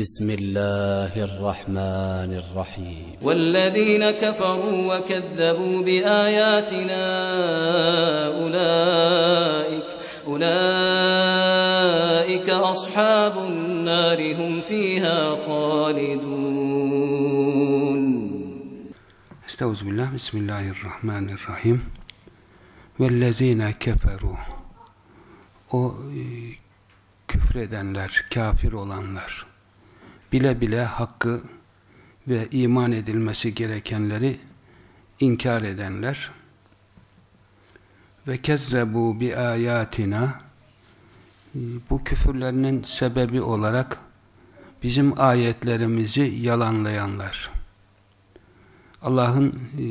بسم الله الرحمن الرحيم. والذين كفروا وكذبوا بآياتنا اولئك أولئك أصحاب النار هم فيها خالدون. استعوذ بالله بسم الله الرحمن الرحيم. والذين كفروا أو küfredenler kafir olanlar. Bile bile hakkı ve iman edilmesi gerekenleri inkar edenler ve kezzebu bi ayatina bu küfürlerinin sebebi olarak bizim ayetlerimizi yalanlayanlar. Allah'ın e,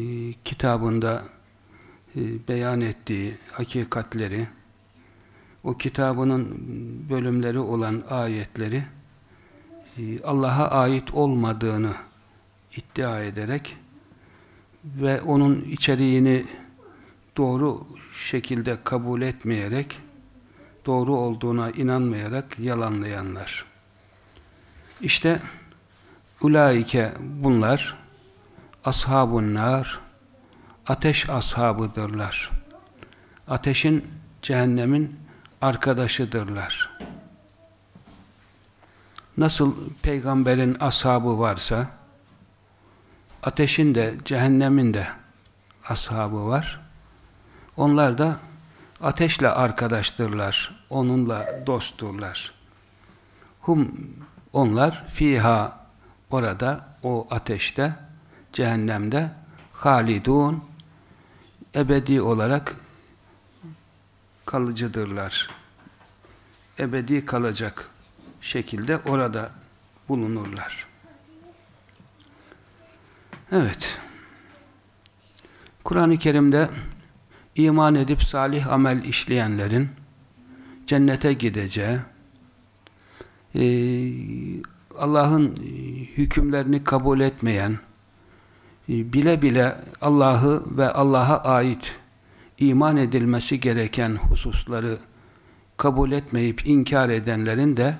kitabında e, beyan ettiği hakikatleri, o kitabının bölümleri olan ayetleri Allah'a ait olmadığını iddia ederek ve onun içeriğini doğru şekilde kabul etmeyerek, doğru olduğuna inanmayarak yalanlayanlar. İşte ulaike bunlar ashabun nar ateş ashabıdırlar. Ateşin, cehennemin arkadaşıdırlar. Nasıl peygamberin ashabı varsa ateşin de cehennemin de ashabı var. Onlar da ateşle arkadaştırlar. Onunla dostturlar. Hum onlar fiha orada o ateşte cehennemde halidun ebedi olarak kalıcıdırlar. Ebedi kalacak şekilde orada bulunurlar. Evet. Kur'an-ı Kerim'de iman edip salih amel işleyenlerin cennete gideceği, e, Allah'ın hükümlerini kabul etmeyen, e, bile bile Allah'ı ve Allah'a ait iman edilmesi gereken hususları kabul etmeyip inkar edenlerin de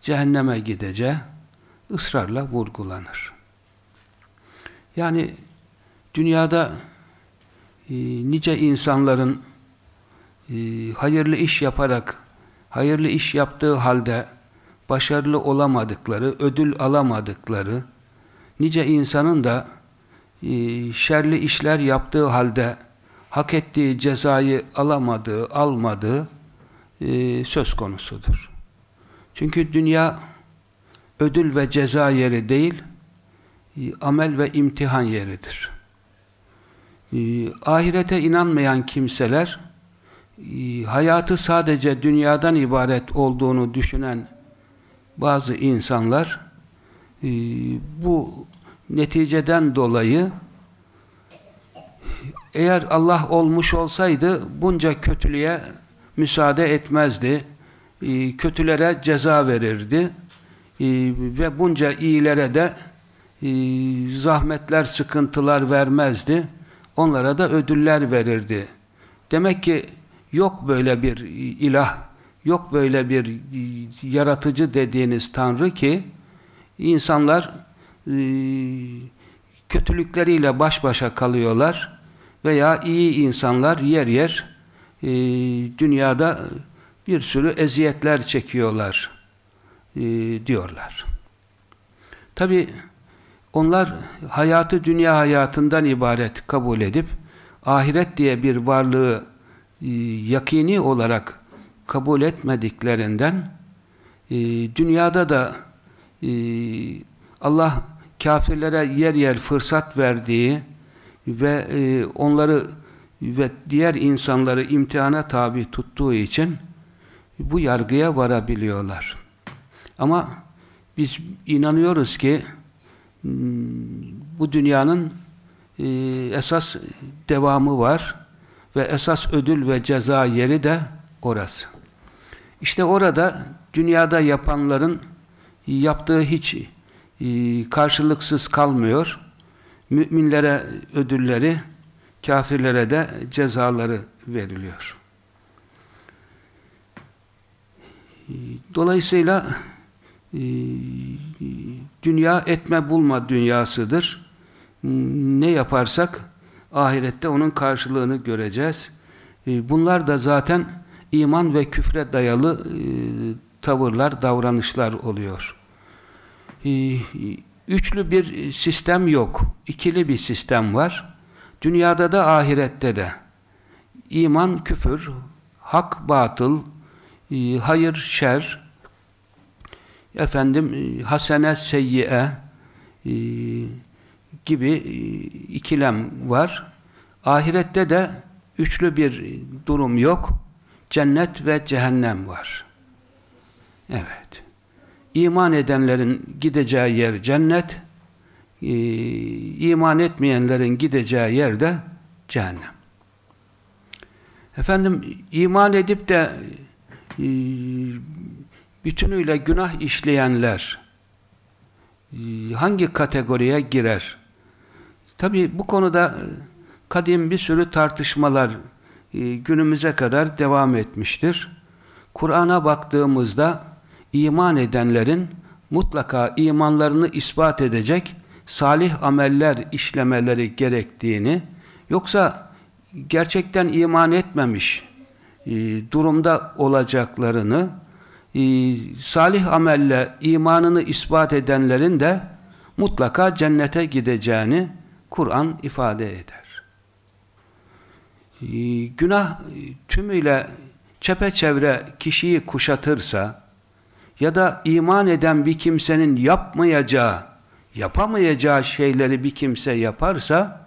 cehenneme gideceği ısrarla vurgulanır. Yani dünyada e, nice insanların e, hayırlı iş yaparak hayırlı iş yaptığı halde başarılı olamadıkları, ödül alamadıkları nice insanın da e, şerli işler yaptığı halde hak ettiği cezayı alamadığı, almadığı e, söz konusudur. Çünkü dünya ödül ve ceza yeri değil, e, amel ve imtihan yeridir. E, ahirete inanmayan kimseler, e, hayatı sadece dünyadan ibaret olduğunu düşünen bazı insanlar, bu neticeden dolayı eğer Allah olmuş olsaydı bunca kötülüğe müsaade etmezdi. E, kötülere ceza verirdi. E, ve bunca iyilere de e, zahmetler, sıkıntılar vermezdi. Onlara da ödüller verirdi. Demek ki yok böyle bir ilah, yok böyle bir yaratıcı dediğiniz Tanrı ki insanlar kötülükleriyle baş başa kalıyorlar veya iyi insanlar yer yer e, dünyada bir sürü eziyetler çekiyorlar e, diyorlar. Tabi onlar hayatı dünya hayatından ibaret kabul edip ahiret diye bir varlığı e, yakini olarak kabul etmediklerinden e, dünyada da e, Allah kafirlere yer yer fırsat verdiği ve e, onları ve diğer insanları imtihana tabi tuttuğu için bu yargıya varabiliyorlar. Ama biz inanıyoruz ki hmm, bu dünyanın e, esas devamı var ve esas ödül ve ceza yeri de orası. İşte orada dünyada yapanların yaptığı hiç e, karşılıksız kalmıyor. Müminlere ödülleri, kafirlere de cezaları veriliyor. E, dolayısıyla e, dünya etme bulma dünyasıdır. Ne yaparsak ahirette onun karşılığını göreceğiz. Bunlar da zaten iman ve küfre dayalı tavırlar, davranışlar oluyor. Üçlü bir sistem yok. İkili bir sistem var. Dünyada da ahirette de. İman, küfür, hak, batıl, hayır, şer, efendim hasene, seyyiye gibi ikilem var. Ahirette de üçlü bir durum yok. Cennet ve cehennem var. Evet. İman edenlerin gideceği yer cennet, e, iman etmeyenlerin gideceği yer de cehennem. Efendim iman edip de e, bütünüyle günah işleyenler e, hangi kategoriye girer? Tabi bu konuda kadim bir sürü tartışmalar günümüze kadar devam etmiştir. Kur'an'a baktığımızda iman edenlerin mutlaka imanlarını ispat edecek salih ameller işlemeleri gerektiğini yoksa gerçekten iman etmemiş e, durumda olacaklarını e, salih amelle imanını ispat edenlerin de mutlaka cennete gideceğini Kur'an ifade eder. E, günah tümüyle çepeçevre kişiyi kuşatırsa ya da iman eden bir kimsenin yapmayacağı, yapamayacağı şeyleri bir kimse yaparsa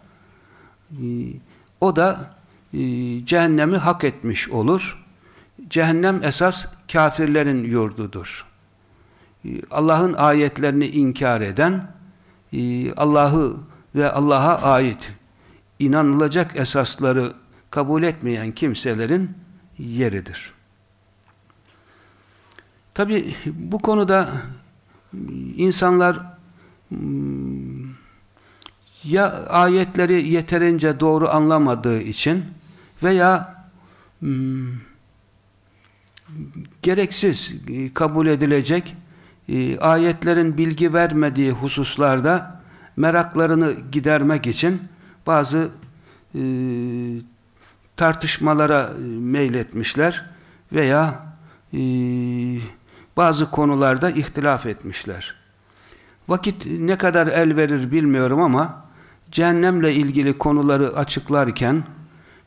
e, o da e, cehennemi hak etmiş olur. Cehennem esas kafirlerin yurdudur. E, Allah'ın ayetlerini inkar eden, Allah'ı ve Allah'a ait inanılacak esasları kabul etmeyen kimselerin yeridir. Tabi bu konuda insanlar ya ayetleri yeterince doğru anlamadığı için veya hmm, gereksiz kabul edilecek e, ayetlerin bilgi vermediği hususlarda meraklarını gidermek için bazı e, tartışmalara e, meyletmişler veya e, bazı konularda ihtilaf etmişler. Vakit ne kadar el verir bilmiyorum ama cehennemle ilgili konuları açıklarken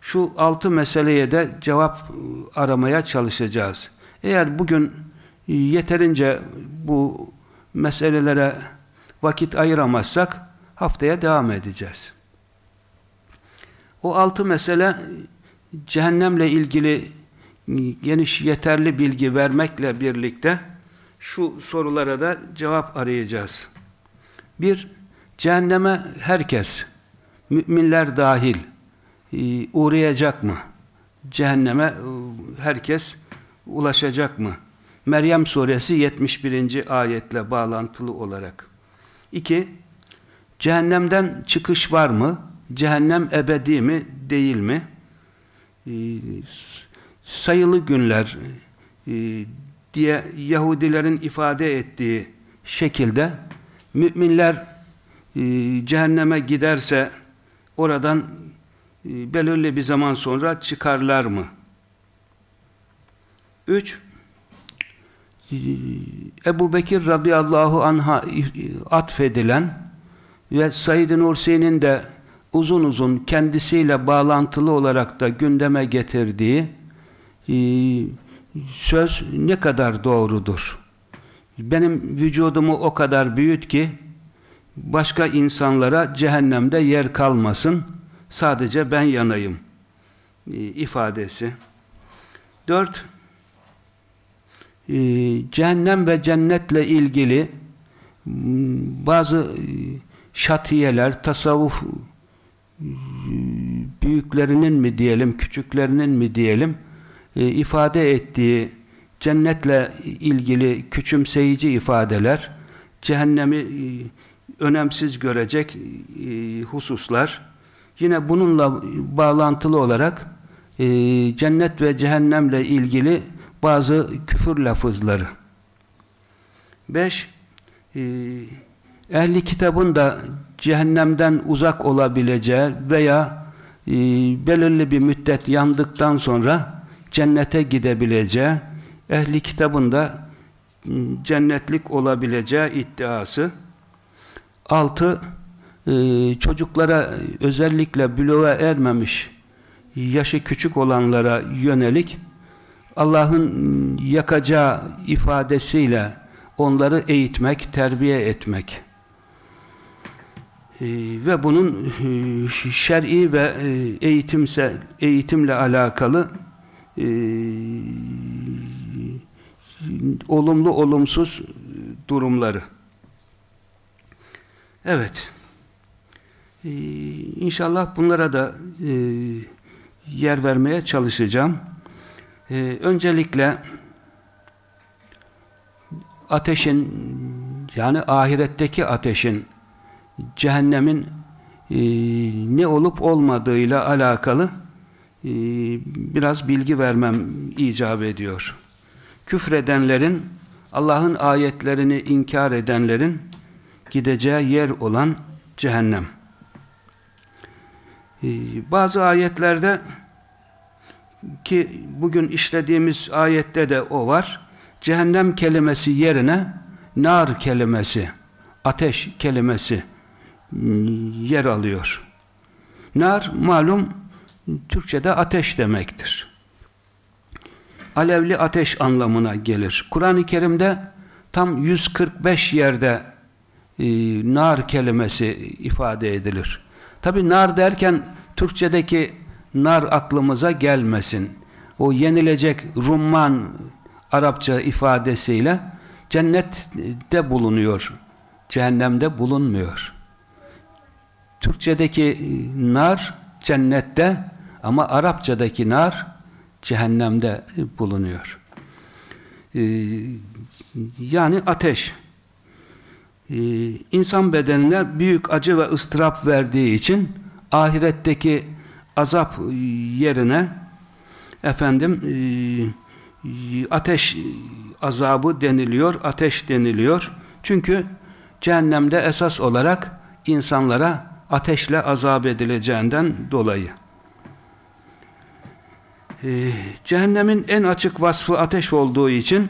şu altı meseleye de cevap aramaya çalışacağız. Eğer bugün yeterince bu meselelere vakit ayıramazsak haftaya devam edeceğiz. O altı mesele cehennemle ilgili geniş yeterli bilgi vermekle birlikte şu sorulara da cevap arayacağız. Bir, cehenneme herkes, müminler dahil e, uğrayacak mı? Cehenneme e, herkes ulaşacak mı? Meryem suresi 71. ayetle bağlantılı olarak. İki, cehennemden çıkış var mı? Cehennem ebedi mi, değil mi? E, sayılı günler e, diye Yahudilerin ifade ettiği şekilde müminler e, cehenneme giderse oradan belirli bir zaman sonra çıkarlar mı? Üç, e, Ebu Bekir radıyallahu anh'a atfedilen ve Said-i Nursi'nin de uzun uzun kendisiyle bağlantılı olarak da gündeme getirdiği ee, söz ne kadar doğrudur. Benim vücudumu o kadar büyüt ki başka insanlara cehennemde yer kalmasın. Sadece ben yanayım ee, ifadesi. Dört, ee, cehennem ve cennetle ilgili bazı e, şatiyeler, tasavvuf e, büyüklerinin mi diyelim, küçüklerinin mi diyelim e, ifade ettiği cennetle ilgili küçümseyici ifadeler, cehennemi e, önemsiz görecek e, hususlar, yine bununla bağlantılı olarak e, cennet ve cehennemle ilgili bazı küfür lafızları. 5. E, ehli kitabın da cehennemden uzak olabileceği veya e, belirli bir müddet yandıktan sonra cennete gidebileceği, ehli kitabın da cennetlik olabileceği iddiası. 6. E, çocuklara özellikle bloğa ermemiş yaşı küçük olanlara yönelik Allah'ın yakacağı ifadesiyle onları eğitmek, terbiye etmek. Ee, ve bunun e, şer'i ve e, eğitimse eğitimle alakalı e, olumlu olumsuz durumları. Evet. Ee, inşallah bunlara da e, yer vermeye çalışacağım. Ee, öncelikle ateşin yani ahiretteki ateşin cehennemin e, ne olup olmadığıyla alakalı e, biraz bilgi vermem icap ediyor. Küfredenlerin, Allah'ın ayetlerini inkar edenlerin gideceği yer olan cehennem. E, bazı ayetlerde ki bugün işlediğimiz ayette de o var. Cehennem kelimesi yerine nar kelimesi, ateş kelimesi yer alıyor. Nar malum Türkçe'de ateş demektir. Alevli ateş anlamına gelir. Kur'an-ı Kerim'de tam 145 yerde e, nar kelimesi ifade edilir. Tabi nar derken Türkçedeki nar aklımıza gelmesin. O yenilecek rumman Arapça ifadesiyle cennette bulunuyor. Cehennemde bulunmuyor. Türkçedeki nar cennette ama Arapçadaki nar cehennemde bulunuyor. E, yani ateş. İnsan bedenine büyük acı ve ıstırap verdiği için ahiretteki azap yerine efendim ateş azabı deniliyor, ateş deniliyor. Çünkü cehennemde esas olarak insanlara ateşle azap edileceğinden dolayı. Ee, cehennemin en açık vasfı ateş olduğu için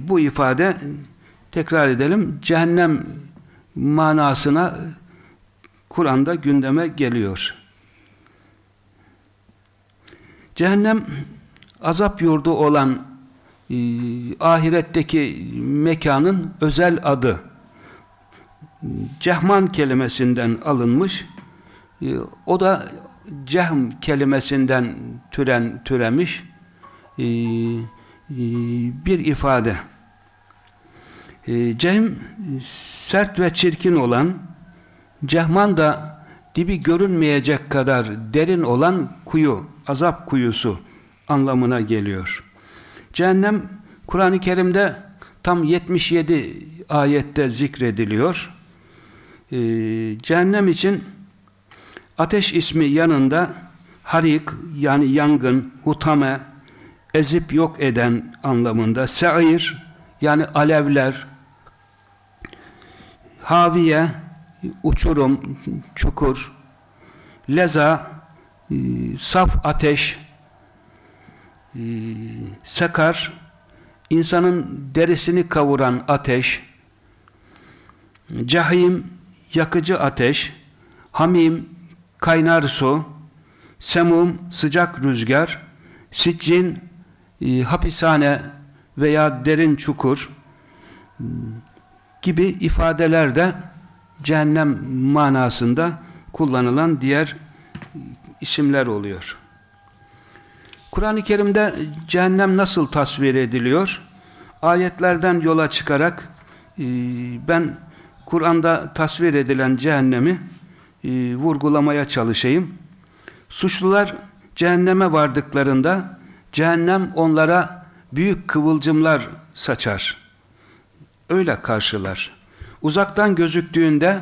bu ifade tekrar edelim cehennem manasına Kur'an'da gündeme geliyor. Cehennem azap yurdu olan e, ahiretteki mekanın özel adı. Cehman kelimesinden alınmış. E, o da cehm kelimesinden türen türemiş e, e, bir ifade. E, cehm sert ve çirkin olan Cehman da dibi görünmeyecek kadar derin olan kuyu, azap kuyusu anlamına geliyor. Cehennem Kur'an-ı Kerim'de tam 77 ayette zikrediliyor. Ee, cehennem için ateş ismi yanında harik yani yangın, hutame, ezip yok eden anlamında, se'ir yani alevler, haviye, uçurum, çukur, leza, e, saf ateş, e, sakar, insanın derisini kavuran ateş, cahim, yakıcı ateş, hamim, kaynar su, semum, sıcak rüzgar, siccin, e, hapishane veya derin çukur gibi ifadelerde cehennem manasında kullanılan diğer isimler oluyor. Kur'an-ı Kerim'de cehennem nasıl tasvir ediliyor? Ayetlerden yola çıkarak e, ben Kur'an'da tasvir edilen cehennemi e, vurgulamaya çalışayım. Suçlular cehenneme vardıklarında cehennem onlara büyük kıvılcımlar saçar. Öyle karşılar. Uzaktan gözüktüğünde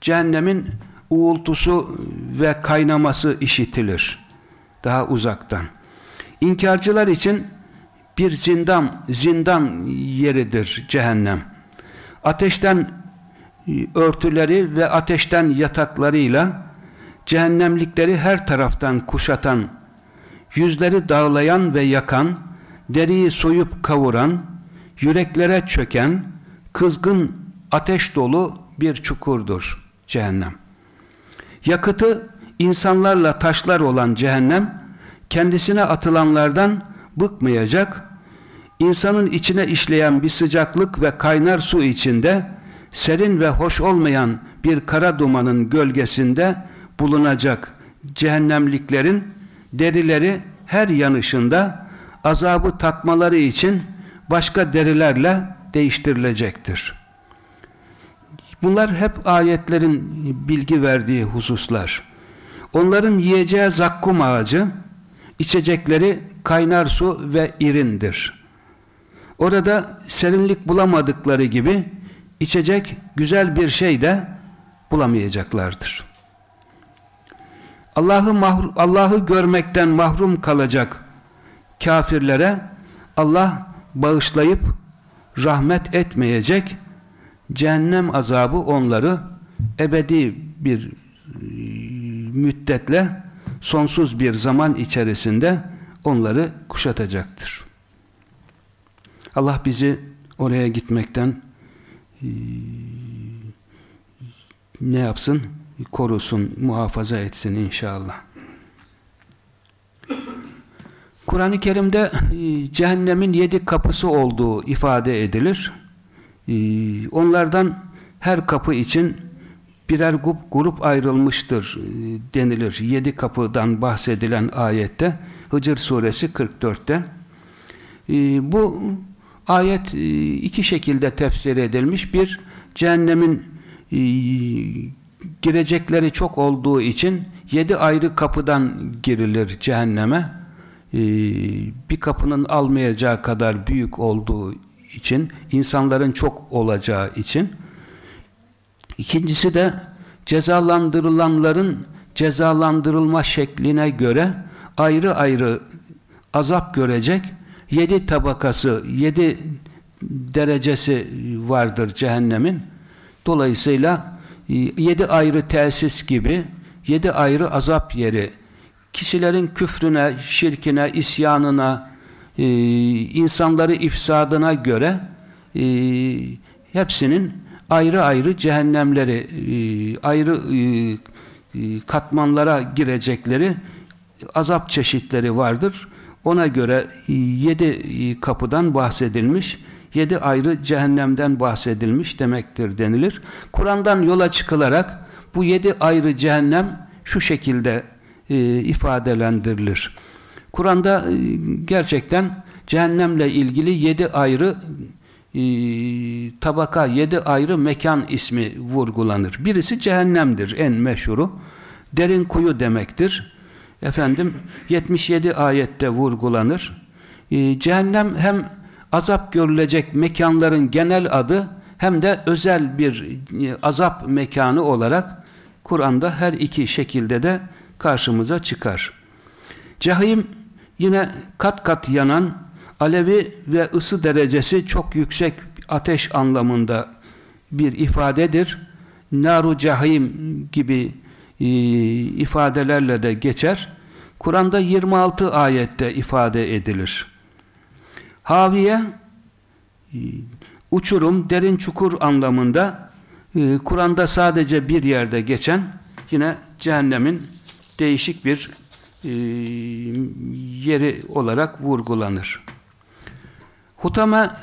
cehennemin uğultusu ve kaynaması işitilir. Daha uzaktan. İnkarcılar için bir zindan, zindan yeridir cehennem. Ateşten örtüleri ve ateşten yataklarıyla cehennemlikleri her taraftan kuşatan, yüzleri dağlayan ve yakan, deriyi soyup kavuran, yüreklere çöken, kızgın ateş dolu bir çukurdur cehennem. Yakıtı insanlarla taşlar olan cehennem, kendisine atılanlardan bıkmayacak, insanın içine işleyen bir sıcaklık ve kaynar su içinde, serin ve hoş olmayan bir kara dumanın gölgesinde bulunacak cehennemliklerin derileri her yanışında azabı tatmaları için başka derilerle değiştirilecektir. Bunlar hep ayetlerin bilgi verdiği hususlar. Onların yiyeceği zakkum ağacı, içecekleri kaynar su ve irindir. Orada serinlik bulamadıkları gibi içecek güzel bir şey de bulamayacaklardır. Allah'ı Allah'ı görmekten mahrum kalacak kafirlere Allah bağışlayıp rahmet etmeyecek cehennem azabı onları ebedi bir e, müddetle sonsuz bir zaman içerisinde onları kuşatacaktır. Allah bizi oraya gitmekten e, ne yapsın? Korusun, muhafaza etsin inşallah. Kur'an-ı Kerim'de e, cehennemin yedi kapısı olduğu ifade edilir. E, onlardan her kapı için birer grup, ayrılmıştır e, denilir. Yedi kapıdan bahsedilen ayette Hıcır suresi 44'te. Bu ayet iki şekilde tefsir edilmiş. Bir, cehennemin girecekleri çok olduğu için yedi ayrı kapıdan girilir cehenneme. Ee, bir kapının almayacağı kadar büyük olduğu için, insanların çok olacağı için. İkincisi de cezalandırılanların cezalandırılma şekline göre ayrı ayrı azap görecek yedi tabakası, yedi derecesi vardır cehennemin. Dolayısıyla e, yedi ayrı tesis gibi yedi ayrı azap yeri kişilerin küfrüne, şirkine, isyanına, e, insanları ifsadına göre e, hepsinin ayrı ayrı cehennemleri, e, ayrı e, e katmanlara girecekleri azap çeşitleri vardır. Ona göre e, yedi e, kapıdan bahsedilmiş, yedi ayrı cehennemden bahsedilmiş demektir denilir. Kur'an'dan yola çıkılarak bu yedi ayrı cehennem şu şekilde ifadelendirilir. Kur'an'da e, gerçekten cehennemle ilgili yedi ayrı e, tabaka, yedi ayrı mekan ismi vurgulanır. Birisi cehennemdir en meşhuru. Derin kuyu demektir. Efendim 77 ayette vurgulanır. E, cehennem hem azap görülecek mekanların genel adı hem de özel bir e, azap mekanı olarak Kur'an'da her iki şekilde de karşımıza çıkar. Cahim yine kat kat yanan alevi ve ısı derecesi çok yüksek ateş anlamında bir ifadedir. Naru cahim gibi e, ifadelerle de geçer. Kur'an'da 26 ayette ifade edilir. Haviye e, uçurum, derin çukur anlamında e, Kur'an'da sadece bir yerde geçen yine cehennemin değişik bir e, yeri olarak vurgulanır. Hutama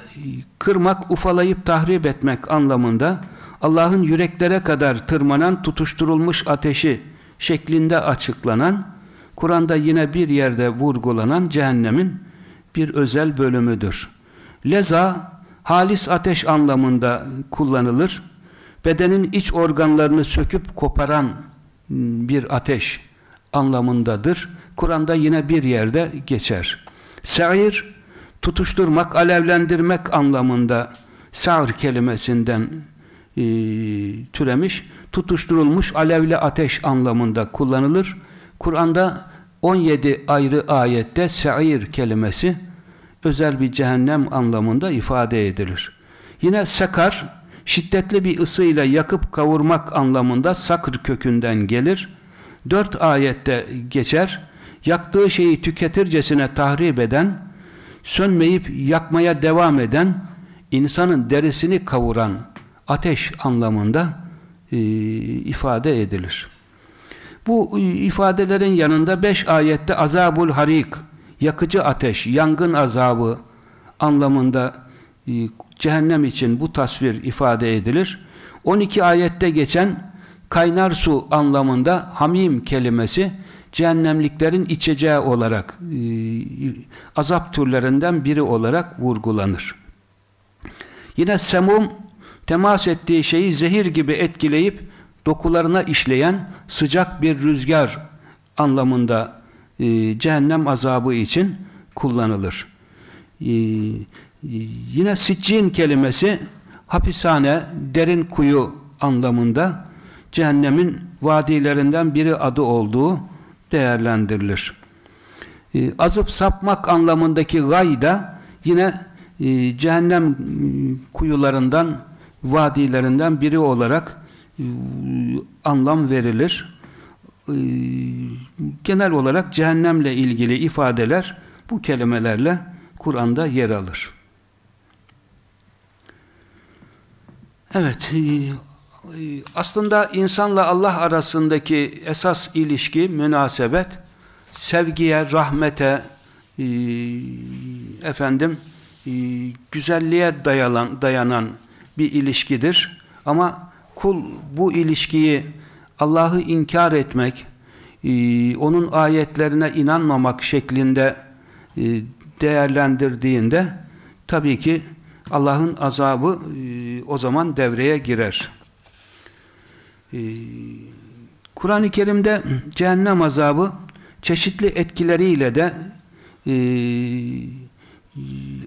kırmak, ufalayıp tahrip etmek anlamında Allah'ın yüreklere kadar tırmanan tutuşturulmuş ateşi şeklinde açıklanan Kur'an'da yine bir yerde vurgulanan cehennemin bir özel bölümüdür. Leza Halis ateş anlamında kullanılır. Bedenin iç organlarını söküp koparan bir ateş anlamındadır. Kur'an'da yine bir yerde geçer. Sa'ir tutuşturmak, alevlendirmek anlamında sa'ir kelimesinden e, türemiş, tutuşturulmuş alevli ateş anlamında kullanılır. Kur'an'da 17 ayrı ayette sa'ir kelimesi özel bir cehennem anlamında ifade edilir. Yine sakar şiddetli bir ısıyla yakıp kavurmak anlamında sakır kökünden gelir. Dört ayette geçer. Yaktığı şeyi tüketircesine tahrip eden, sönmeyip yakmaya devam eden, insanın derisini kavuran ateş anlamında e, ifade edilir. Bu ifadelerin yanında beş ayette azabul harik, yakıcı ateş, yangın azabı anlamında e, cehennem için bu tasvir ifade edilir. 12 ayette geçen kaynar su anlamında hamim kelimesi cehennemliklerin içeceği olarak e, azap türlerinden biri olarak vurgulanır. Yine semum temas ettiği şeyi zehir gibi etkileyip dokularına işleyen sıcak bir rüzgar anlamında e, cehennem azabı için kullanılır. E, yine siccin kelimesi hapishane, derin kuyu anlamında cehennemin vadilerinden biri adı olduğu değerlendirilir. E, azıp sapmak anlamındaki gay da yine e, cehennem kuyularından, vadilerinden biri olarak e, anlam verilir. E, genel olarak cehennemle ilgili ifadeler bu kelimelerle Kur'an'da yer alır. Evet, e, aslında insanla Allah arasındaki esas ilişki, münasebet, sevgiye, rahmete, efendim, güzelliğe dayanan, dayanan bir ilişkidir. Ama kul bu ilişkiyi Allah'ı inkar etmek, onun ayetlerine inanmamak şeklinde değerlendirdiğinde tabii ki Allah'ın azabı o zaman devreye girer. Kur'an-ı Kerim'de cehennem azabı çeşitli etkileriyle de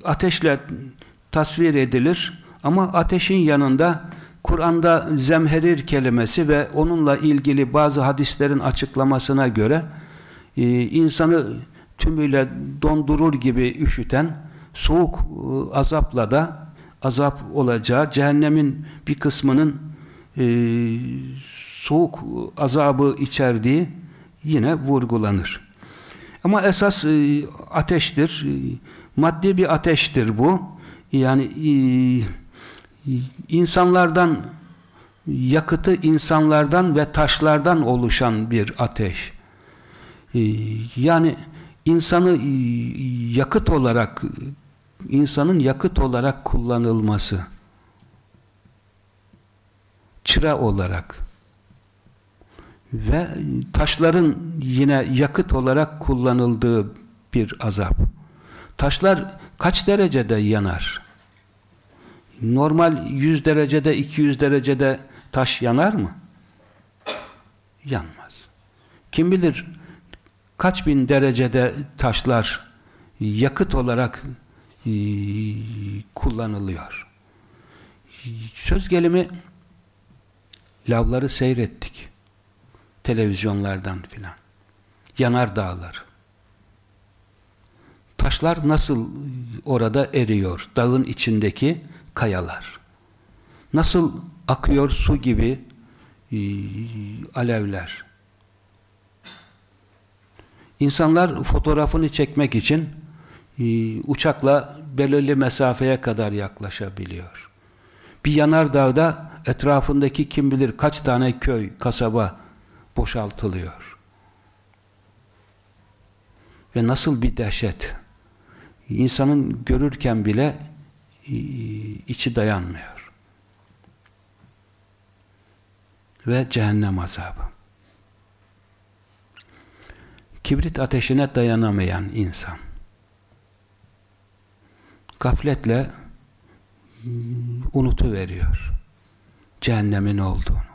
ateşle tasvir edilir. Ama ateşin yanında Kur'an'da zemherir kelimesi ve onunla ilgili bazı hadislerin açıklamasına göre insanı tümüyle dondurur gibi üşüten soğuk azapla da azap olacağı, cehennemin bir kısmının e, soğuk azabı içerdiği yine vurgulanır. Ama esas e, ateştir. E, maddi bir ateştir bu. Yani e, insanlardan yakıtı insanlardan ve taşlardan oluşan bir ateş. E, yani insanı e, yakıt olarak insanın yakıt olarak kullanılması çıra olarak ve taşların yine yakıt olarak kullanıldığı bir azap. Taşlar kaç derecede yanar? Normal 100 derecede, 200 derecede taş yanar mı? Yanmaz. Kim bilir kaç bin derecede taşlar yakıt olarak e, kullanılıyor. Söz gelimi lavları seyrettik. Televizyonlardan filan. Yanar dağlar. Taşlar nasıl orada eriyor? Dağın içindeki kayalar. Nasıl akıyor su gibi e, alevler. İnsanlar fotoğrafını çekmek için e, uçakla belirli mesafeye kadar yaklaşabiliyor. Bir yanardağda etrafındaki kim bilir kaç tane köy, kasaba boşaltılıyor. Ve nasıl bir dehşet. İnsanın görürken bile e, içi dayanmıyor. Ve cehennem azabı. Kibrit ateşine dayanamayan insan. Gafletle unutuveriyor. Cehennemin olduğunu.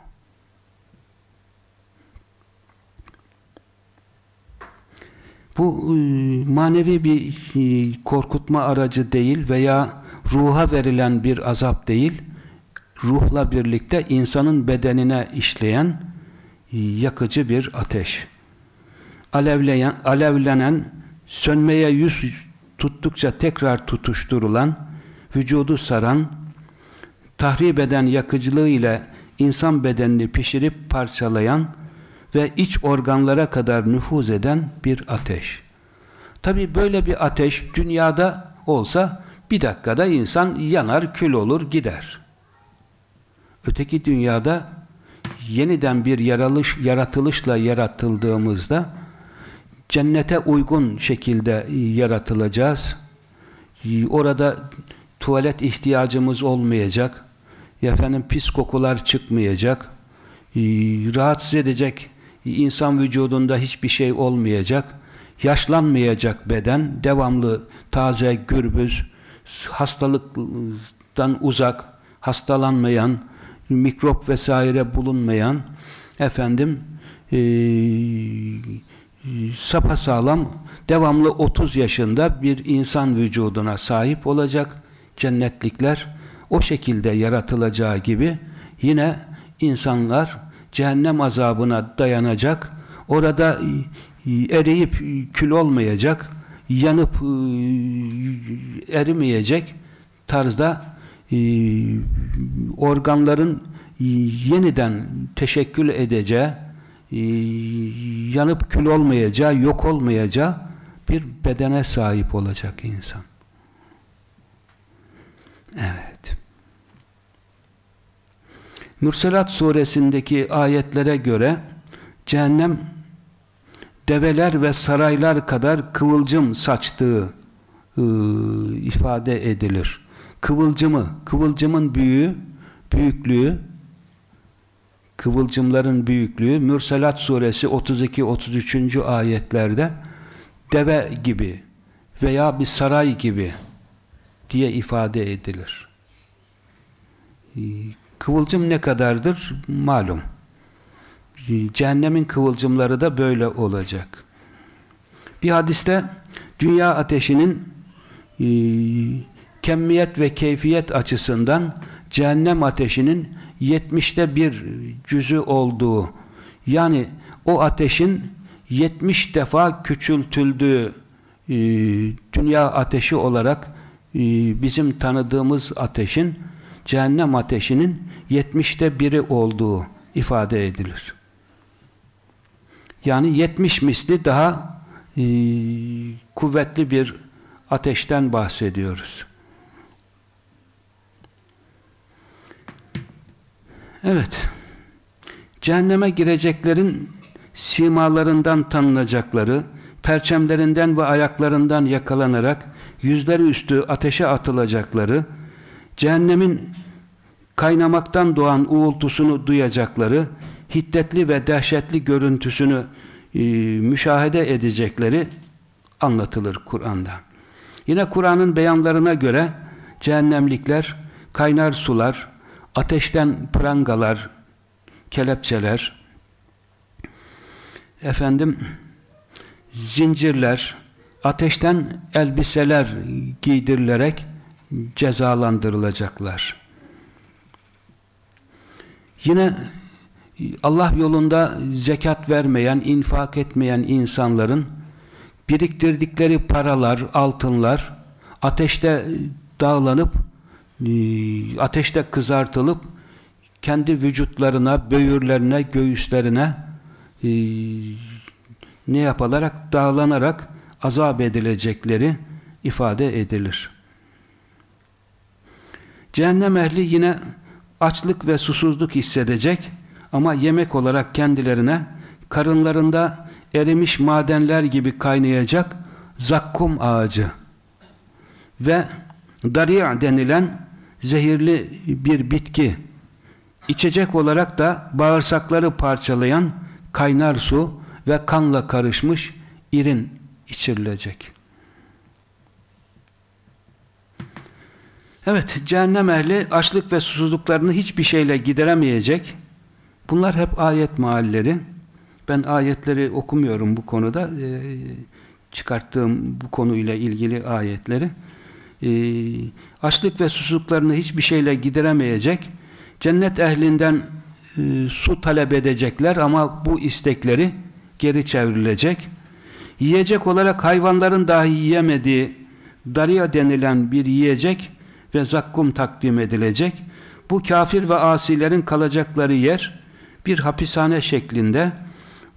Bu e, manevi bir e, korkutma aracı değil veya ruha verilen bir azap değil, ruhla birlikte insanın bedenine işleyen e, yakıcı bir ateş. Alevleyen, alevlenen, sönmeye yüz tuttukça tekrar tutuşturulan, vücudu saran, tahrip eden yakıcılığı ile insan bedenini pişirip parçalayan ve iç organlara kadar nüfuz eden bir ateş. Tabi böyle bir ateş dünyada olsa bir dakikada insan yanar, kül olur, gider. Öteki dünyada yeniden bir yaralış, yaratılışla yaratıldığımızda cennete uygun şekilde yaratılacağız. Orada tuvalet ihtiyacımız olmayacak. Efendim pis kokular çıkmayacak. Rahatsız edecek insan vücudunda hiçbir şey olmayacak. Yaşlanmayacak beden, devamlı taze, gürbüz, hastalıktan uzak, hastalanmayan, mikrop vesaire bulunmayan efendim e, sapasağlam devamlı 30 yaşında bir insan vücuduna sahip olacak cennetlikler o şekilde yaratılacağı gibi yine insanlar cehennem azabına dayanacak orada eriyip kül olmayacak yanıp erimeyecek tarzda organların yeniden teşekkül edeceği yanıp kül olmayacağı, yok olmayacağı bir bedene sahip olacak insan. Evet. Mürselat suresindeki ayetlere göre cehennem develer ve saraylar kadar kıvılcım saçtığı ıı, ifade edilir. Kıvılcımı, kıvılcımın büyüğü, büyüklüğü kıvılcımların büyüklüğü Mürselat suresi 32-33. ayetlerde deve gibi veya bir saray gibi diye ifade edilir. Ee, kıvılcım ne kadardır? Malum. Ee, cehennemin kıvılcımları da böyle olacak. Bir hadiste dünya ateşinin e, kemmiyet ve keyfiyet açısından cehennem ateşinin yetmişte bir cüzü olduğu yani o ateşin yetmiş defa küçültüldüğü dünya ateşi olarak bizim tanıdığımız ateşin cehennem ateşinin yetmişte biri olduğu ifade edilir. Yani yetmiş misli daha e, kuvvetli bir ateşten bahsediyoruz. Evet. Cehenneme gireceklerin simalarından tanınacakları, perçemlerinden ve ayaklarından yakalanarak yüzleri üstü ateşe atılacakları, cehennemin kaynamaktan doğan uğultusunu duyacakları, hiddetli ve dehşetli görüntüsünü e, müşahede edecekleri anlatılır Kur'an'da. Yine Kur'an'ın beyanlarına göre cehennemlikler kaynar sular, ateşten prangalar, kelepçeler, efendim zincirler, ateşten elbiseler giydirilerek cezalandırılacaklar. Yine Allah yolunda zekat vermeyen, infak etmeyen insanların biriktirdikleri paralar, altınlar ateşte dağlanıp ee, ateşte kızartılıp kendi vücutlarına, böğürlerine, göğüslerine e, ne yapılarak, dağlanarak azap edilecekleri ifade edilir. Cehennem ehli yine açlık ve susuzluk hissedecek ama yemek olarak kendilerine karınlarında erimiş madenler gibi kaynayacak zakkum ağacı ve daria denilen zehirli bir bitki. İçecek olarak da bağırsakları parçalayan kaynar su ve kanla karışmış irin içirilecek. Evet, cehennem ehli açlık ve susuzluklarını hiçbir şeyle gideremeyecek. Bunlar hep ayet mahalleri. Ben ayetleri okumuyorum bu konuda. Ee, çıkarttığım bu konuyla ilgili ayetleri. Ee, açlık ve susuzluklarını hiçbir şeyle gideremeyecek. Cennet ehlinden e, su talep edecekler ama bu istekleri geri çevrilecek. Yiyecek olarak hayvanların dahi yiyemediği darya denilen bir yiyecek ve zakkum takdim edilecek. Bu kafir ve asilerin kalacakları yer bir hapishane şeklinde.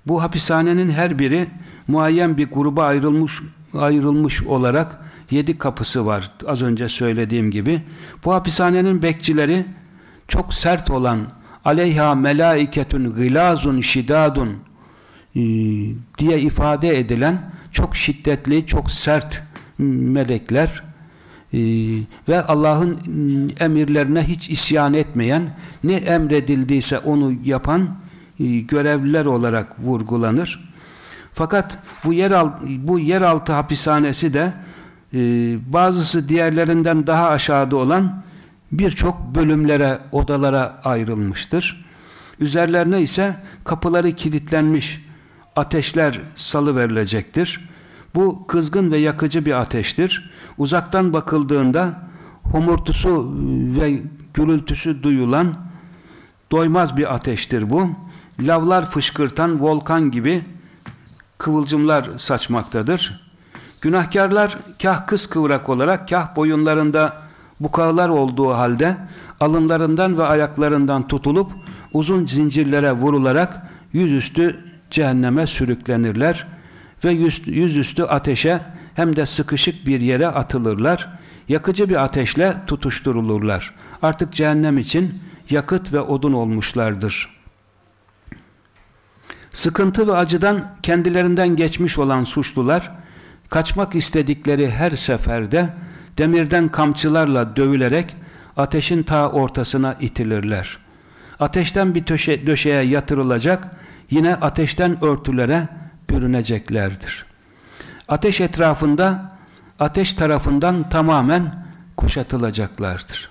Bu hapishanenin her biri muayyen bir gruba ayrılmış ayrılmış olarak yedi kapısı var. Az önce söylediğim gibi. Bu hapishanenin bekçileri çok sert olan aleyha melaiketun gılazun şidadun diye ifade edilen çok şiddetli, çok sert melekler e, ve Allah'ın emirlerine hiç isyan etmeyen, ne emredildiyse onu yapan e, görevliler olarak vurgulanır. Fakat bu yeraltı, bu yeraltı hapishanesi de bazısı diğerlerinden daha aşağıda olan birçok bölümlere, odalara ayrılmıştır. Üzerlerine ise kapıları kilitlenmiş ateşler salı verilecektir. Bu kızgın ve yakıcı bir ateştir. Uzaktan bakıldığında homurtusu ve gürültüsü duyulan doymaz bir ateştir bu. Lavlar fışkırtan volkan gibi kıvılcımlar saçmaktadır. Günahkarlar kah kıskıvrak olarak kah boyunlarında bukağılar olduğu halde alınlarından ve ayaklarından tutulup uzun zincirlere vurularak yüzüstü cehenneme sürüklenirler ve yüzüstü ateşe hem de sıkışık bir yere atılırlar. Yakıcı bir ateşle tutuşturulurlar. Artık cehennem için yakıt ve odun olmuşlardır. Sıkıntı ve acıdan kendilerinden geçmiş olan suçlular, kaçmak istedikleri her seferde demirden kamçılarla dövülerek ateşin ta ortasına itilirler. Ateşten bir döşe, döşeye yatırılacak, yine ateşten örtülere bürüneceklerdir. Ateş etrafında, ateş tarafından tamamen kuşatılacaklardır.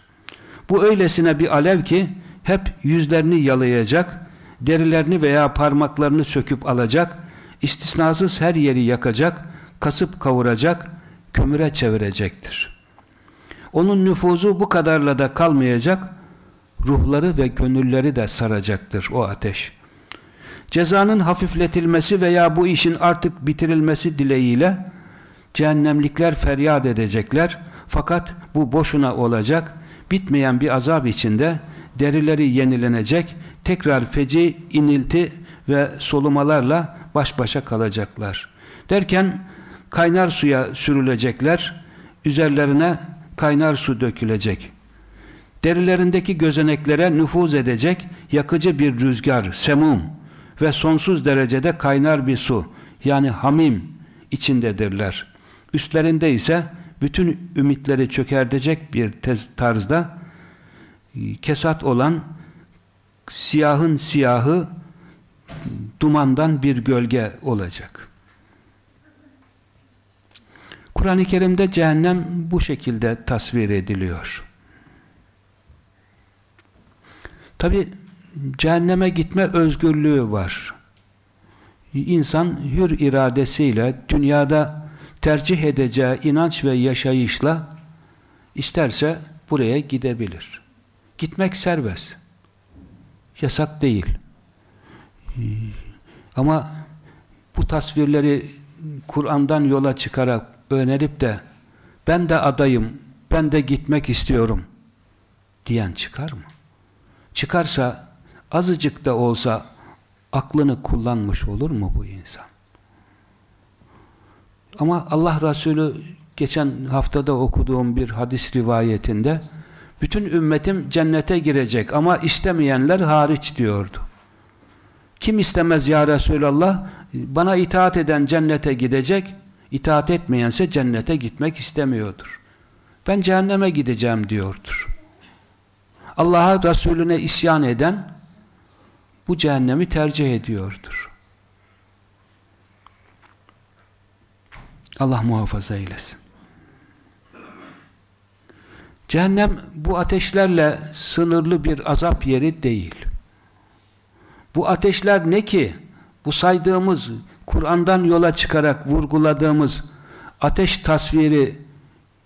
Bu öylesine bir alev ki hep yüzlerini yalayacak, derilerini veya parmaklarını söküp alacak, istisnasız her yeri yakacak, kasıp kavuracak, kömüre çevirecektir. Onun nüfuzu bu kadarla da kalmayacak, ruhları ve gönülleri de saracaktır o ateş. Cezanın hafifletilmesi veya bu işin artık bitirilmesi dileğiyle cehennemlikler feryat edecekler. Fakat bu boşuna olacak. Bitmeyen bir azap içinde derileri yenilenecek. Tekrar feci inilti ve solumalarla baş başa kalacaklar. Derken kaynar suya sürülecekler. Üzerlerine kaynar su dökülecek. Derilerindeki gözeneklere nüfuz edecek yakıcı bir rüzgar, semum ve sonsuz derecede kaynar bir su yani hamim içindedirler. Üstlerinde ise bütün ümitleri çökertecek bir tez, tarzda e, kesat olan siyahın siyahı dumandan bir gölge olacak. Kur'an-ı Kerim'de cehennem bu şekilde tasvir ediliyor. Tabi cehenneme gitme özgürlüğü var. İnsan hür iradesiyle dünyada tercih edeceği inanç ve yaşayışla isterse buraya gidebilir. Gitmek serbest. Yasak değil. Ama bu tasvirleri Kur'an'dan yola çıkarak önerip de ben de adayım, ben de gitmek istiyorum diyen çıkar mı? Çıkarsa azıcık da olsa aklını kullanmış olur mu bu insan? Ama Allah Resulü geçen haftada okuduğum bir hadis rivayetinde bütün ümmetim cennete girecek ama istemeyenler hariç diyordu. Kim istemez ya Resulallah? Bana itaat eden cennete gidecek, itaat etmeyense cennete gitmek istemiyordur. Ben cehenneme gideceğim diyordur. Allah'a Resulüne isyan eden bu cehennemi tercih ediyordur. Allah muhafaza eylesin. Cehennem bu ateşlerle sınırlı bir azap yeri değil. Bu ateşler ne ki? Bu saydığımız, Kur'an'dan yola çıkarak vurguladığımız ateş tasviri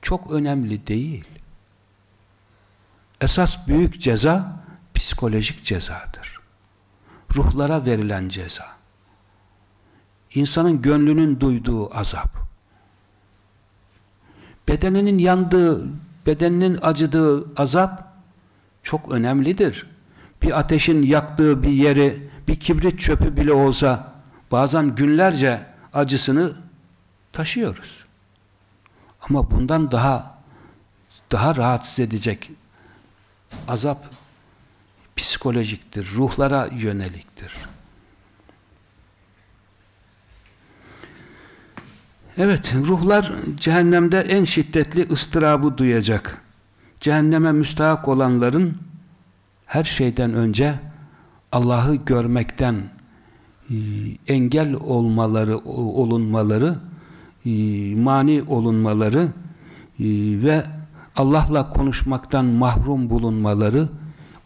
çok önemli değil. Esas büyük ceza psikolojik cezadır. Ruhlara verilen ceza. İnsanın gönlünün duyduğu azap. Bedeninin yandığı, bedeninin acıdığı azap çok önemlidir. Bir ateşin yaktığı bir yeri, bir kibrit çöpü bile olsa bazen günlerce acısını taşıyoruz. Ama bundan daha daha rahatsız edecek azap psikolojiktir, ruhlara yöneliktir. Evet, ruhlar cehennemde en şiddetli ıstırabı duyacak. Cehenneme müstahak olanların her şeyden önce Allah'ı görmekten e, engel olmaları, olunmaları, e, mani olunmaları e, ve Allah'la konuşmaktan mahrum bulunmaları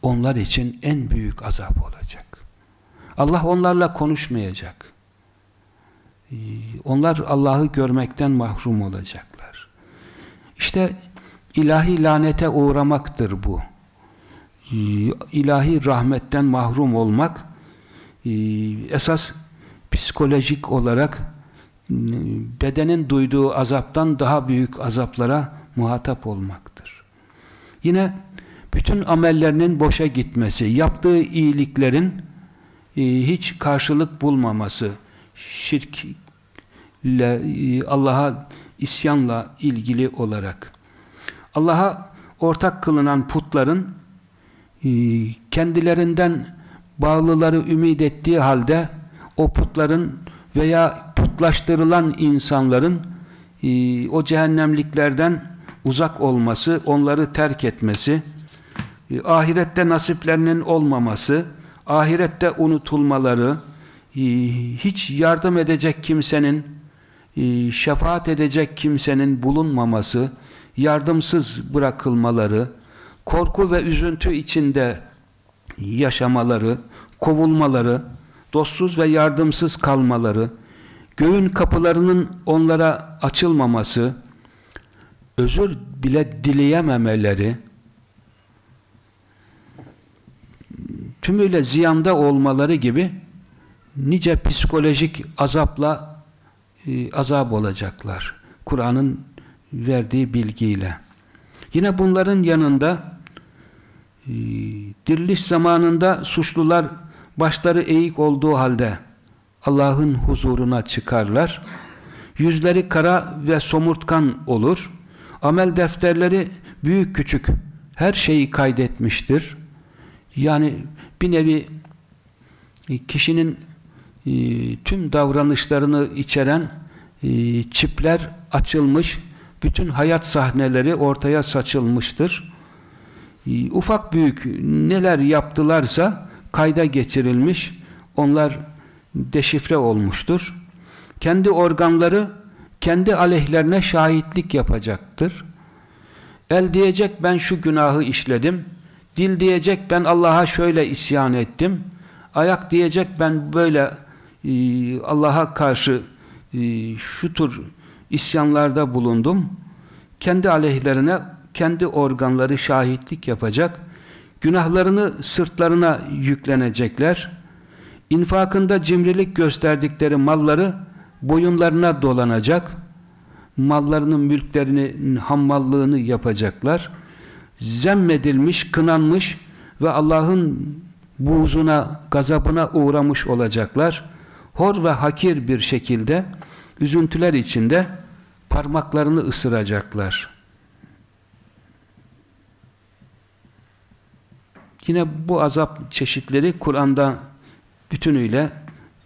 onlar için en büyük azap olacak. Allah onlarla konuşmayacak. Onlar Allah'ı görmekten mahrum olacaklar. İşte ilahi lanete uğramaktır bu. İlahi rahmetten mahrum olmak esas psikolojik olarak bedenin duyduğu azaptan daha büyük azaplara muhatap olmaktır. Yine bütün amellerinin boşa gitmesi, yaptığı iyiliklerin e, hiç karşılık bulmaması, şirkle, e, Allah'a isyanla ilgili olarak, Allah'a ortak kılınan putların e, kendilerinden bağlıları ümit ettiği halde o putların veya putlaştırılan insanların o cehennemliklerden uzak olması, onları terk etmesi, ahirette nasiplerinin olmaması, ahirette unutulmaları, e, hiç yardım edecek kimsenin, e, şefaat edecek kimsenin bulunmaması, yardımsız bırakılmaları, korku ve üzüntü içinde yaşamaları, kovulmaları, dostsuz ve yardımsız kalmaları, göğün kapılarının onlara açılmaması, özür bile dileyememeleri, tümüyle ziyanda olmaları gibi nice psikolojik azapla e, azap olacaklar. Kur'an'ın verdiği bilgiyle. Yine bunların yanında e, diriliş zamanında suçlular başları eğik olduğu halde Allah'ın huzuruna çıkarlar. Yüzleri kara ve somurtkan olur. Amel defterleri büyük küçük her şeyi kaydetmiştir. Yani bir nevi e, kişinin e, tüm davranışlarını içeren e, çipler açılmış, bütün hayat sahneleri ortaya saçılmıştır. Ufak büyük neler yaptılarsa kayda geçirilmiş, onlar deşifre olmuştur. Kendi organları kendi aleyhlerine şahitlik yapacaktır. El diyecek ben şu günahı işledim, Dil diyecek ben Allah'a şöyle isyan ettim. Ayak diyecek ben böyle e, Allah'a karşı e, şu tür isyanlarda bulundum. Kendi aleyhlerine kendi organları şahitlik yapacak. Günahlarını sırtlarına yüklenecekler. İnfakında cimrilik gösterdikleri malları boyunlarına dolanacak. Mallarının mülklerini, hammallığını yapacaklar zemmedilmiş, kınanmış ve Allah'ın buğzuna, gazabına uğramış olacaklar. Hor ve hakir bir şekilde üzüntüler içinde parmaklarını ısıracaklar. Yine bu azap çeşitleri Kur'an'da bütünüyle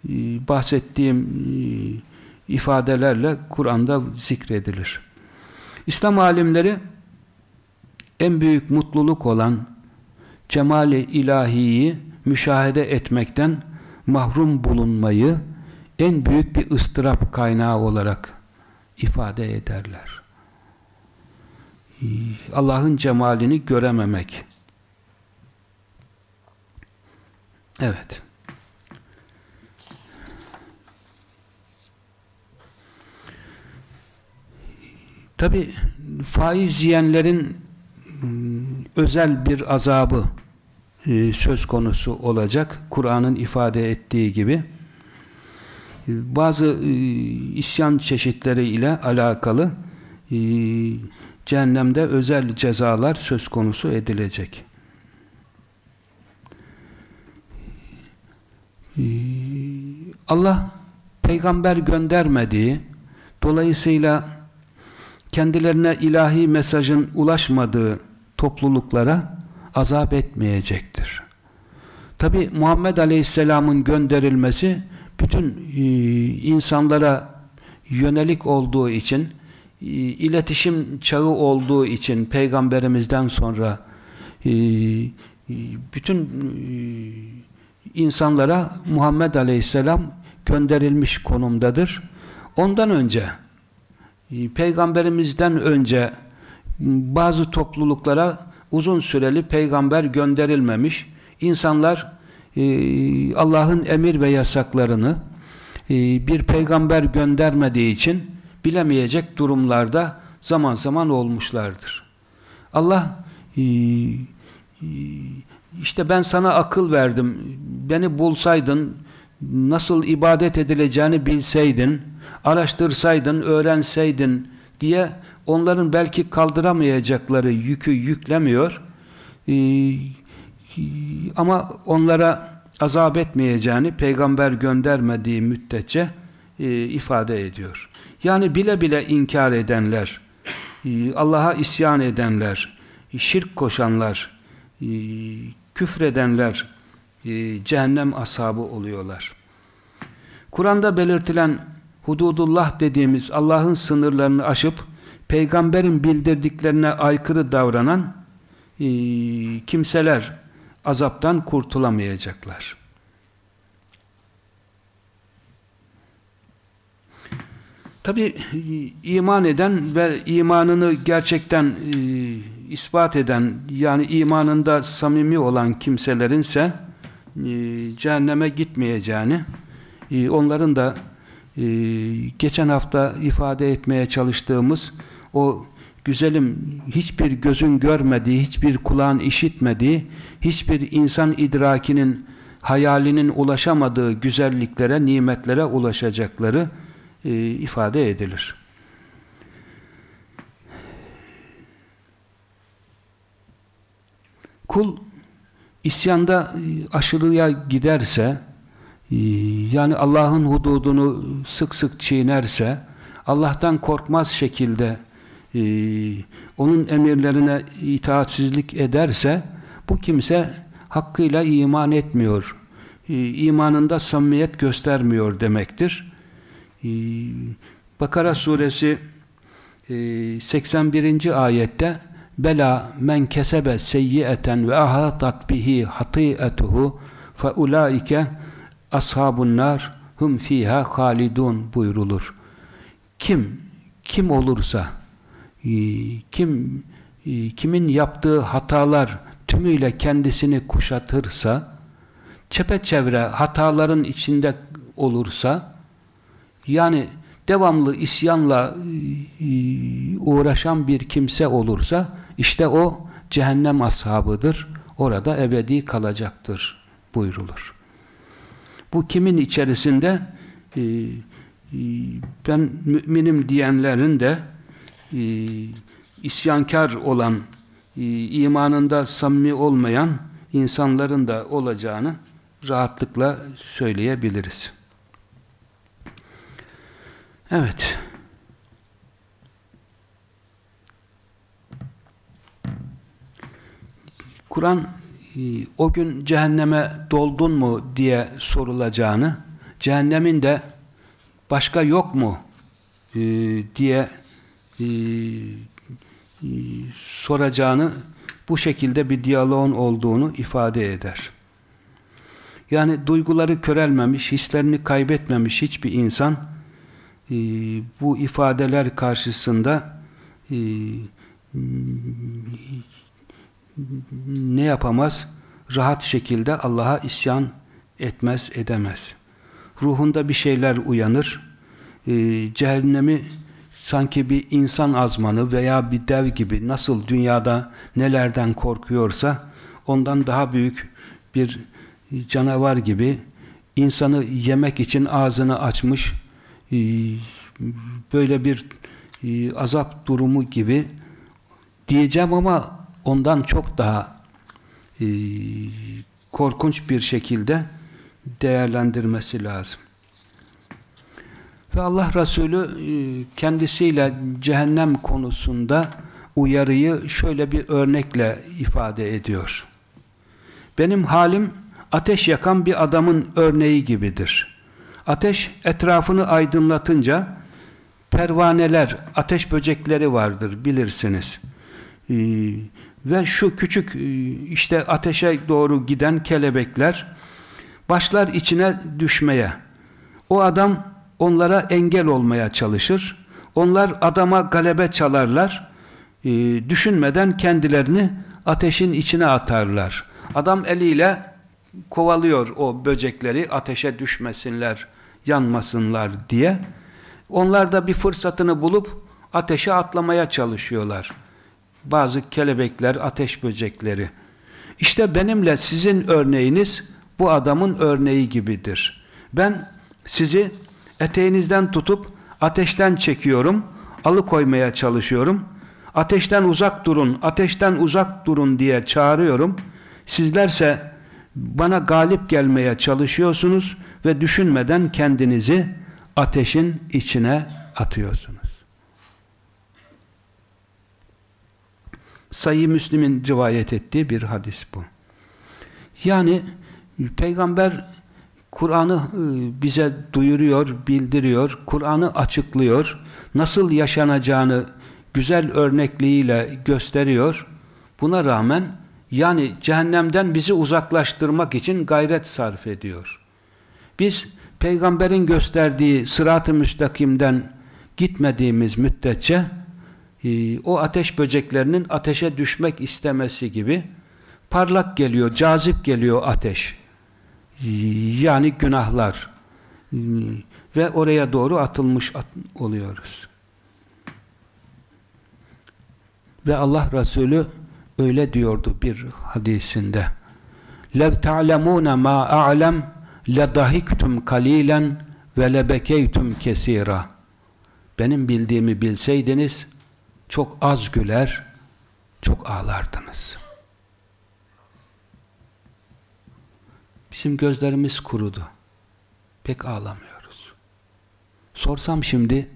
e, bahsettiğim e, ifadelerle Kur'an'da zikredilir. İslam alimleri en büyük mutluluk olan cemali ilahiyi müşahede etmekten mahrum bulunmayı en büyük bir ıstırap kaynağı olarak ifade ederler. Allah'ın cemalini görememek. Evet. Tabi faiz yiyenlerin özel bir azabı e, söz konusu olacak. Kur'an'ın ifade ettiği gibi. E, bazı e, isyan çeşitleri ile alakalı cehennemde özel cezalar söz konusu edilecek. Allah peygamber göndermediği dolayısıyla kendilerine ilahi mesajın ulaşmadığı topluluklara azap etmeyecektir. Tabi Muhammed Aleyhisselam'ın gönderilmesi bütün e, insanlara yönelik olduğu için e, iletişim çağı olduğu için peygamberimizden sonra e, bütün insanlara Muhammed Aleyhisselam gönderilmiş konumdadır. Ondan önce peygamberimizden önce bazı topluluklara uzun süreli peygamber gönderilmemiş. İnsanlar e, Allah'ın emir ve yasaklarını e, bir peygamber göndermediği için bilemeyecek durumlarda zaman zaman olmuşlardır. Allah e, işte ben sana akıl verdim, beni bulsaydın, nasıl ibadet edileceğini bilseydin, araştırsaydın, öğrenseydin diye onların belki kaldıramayacakları yükü yüklemiyor ee, ama onlara azap etmeyeceğini peygamber göndermediği müddetçe e, ifade ediyor. Yani bile bile inkar edenler, e, Allah'a isyan edenler, şirk koşanlar, e, küfredenler e, cehennem ashabı oluyorlar. Kur'an'da belirtilen hududullah dediğimiz Allah'ın sınırlarını aşıp peygamberin bildirdiklerine aykırı davranan e, kimseler azaptan kurtulamayacaklar. Tabi e, iman eden ve imanını gerçekten e, ispat eden yani imanında samimi olan kimselerin ise e, cehenneme gitmeyeceğini e, onların da e, geçen hafta ifade etmeye çalıştığımız o güzelim hiçbir gözün görmediği, hiçbir kulağın işitmediği, hiçbir insan idrakinin, hayalinin ulaşamadığı güzelliklere, nimetlere ulaşacakları e, ifade edilir. Kul isyanda e, aşırıya giderse, yani Allah'ın hududunu sık sık çiğnerse, Allah'tan korkmaz şekilde e, onun emirlerine itaatsizlik ederse bu kimse hakkıyla iman etmiyor. E, imanında samimiyet göstermiyor demektir. E, Bakara suresi e, 81. ayette Bela men kesebe seyyieten ve ahatat bihi hati'etuhu fe ulaike ashabun nar hum fiha halidun buyrulur. Kim kim olursa ee, kim e, kimin yaptığı hatalar tümüyle kendisini kuşatırsa çepeçevre hataların içinde olursa yani devamlı isyanla e, uğraşan bir kimse olursa işte o cehennem ashabıdır. Orada ebedi kalacaktır buyrulur. Bu kimin içerisinde e, ben müminim diyenlerin de e, isyankar olan, e, imanında samimi olmayan insanların da olacağını rahatlıkla söyleyebiliriz. Evet. Kur'an o gün cehenneme doldun mu diye sorulacağını, cehennemin de başka yok mu e, diye e, e, soracağını bu şekilde bir diyaloğun olduğunu ifade eder. Yani duyguları körelmemiş, hislerini kaybetmemiş hiçbir insan bu ifadeler karşısında ne yapamaz? Rahat şekilde Allah'a isyan etmez, edemez. Ruhunda bir şeyler uyanır. E, cehennemi sanki bir insan azmanı veya bir dev gibi nasıl dünyada nelerden korkuyorsa ondan daha büyük bir canavar gibi insanı yemek için ağzını açmış e, böyle bir e, azap durumu gibi diyeceğim ama ondan çok daha e, korkunç bir şekilde değerlendirmesi lazım. Ve Allah Resulü kendisiyle cehennem konusunda uyarıyı şöyle bir örnekle ifade ediyor. Benim halim ateş yakan bir adamın örneği gibidir. Ateş etrafını aydınlatınca pervaneler, ateş böcekleri vardır bilirsiniz. Ve şu küçük işte ateşe doğru giden kelebekler başlar içine düşmeye. O adam onlara engel olmaya çalışır. Onlar adama galebe çalarlar. E, düşünmeden kendilerini ateşin içine atarlar. Adam eliyle kovalıyor o böcekleri ateşe düşmesinler, yanmasınlar diye. Onlar da bir fırsatını bulup ateşe atlamaya çalışıyorlar. Bazı kelebekler, ateş böcekleri. İşte benimle sizin örneğiniz bu adamın örneği gibidir. Ben sizi eteğinizden tutup ateşten çekiyorum, alıkoymaya çalışıyorum. Ateşten uzak durun, ateşten uzak durun diye çağırıyorum. Sizlerse bana galip gelmeye çalışıyorsunuz ve düşünmeden kendinizi ateşin içine atıyorsunuz. Sayı Müslim'in rivayet ettiği bir hadis bu. Yani Peygamber Kur'an'ı ıı, bize duyuruyor, bildiriyor, Kur'an'ı açıklıyor, nasıl yaşanacağını güzel örnekliğiyle gösteriyor. Buna rağmen yani cehennemden bizi uzaklaştırmak için gayret sarf ediyor. Biz peygamberin gösterdiği sırat-ı müstakimden gitmediğimiz müddetçe ıı, o ateş böceklerinin ateşe düşmek istemesi gibi parlak geliyor, cazip geliyor ateş yani günahlar ve oraya doğru atılmış oluyoruz. Ve Allah Resulü öyle diyordu bir hadisinde. لَوْ تَعْلَمُونَ مَا أَعْلَمْ لَدَهِكْتُمْ قَلِيلًا وَلَبَكَيْتُمْ كَثِيرًا Benim bildiğimi bilseydiniz çok az güler, çok ağlardınız. Bizim gözlerimiz kurudu. Pek ağlamıyoruz. Sorsam şimdi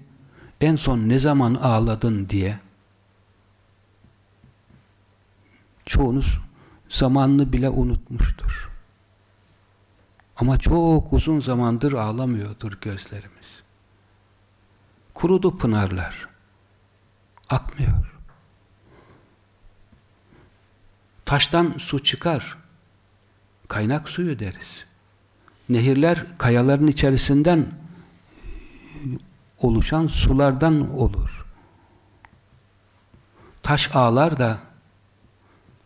en son ne zaman ağladın diye çoğunuz zamanını bile unutmuştur. Ama çok uzun zamandır ağlamıyordur gözlerimiz. Kurudu pınarlar. Akmıyor. Taştan su çıkar kaynak suyu deriz. Nehirler kayaların içerisinden e, oluşan sulardan olur. Taş ağlar da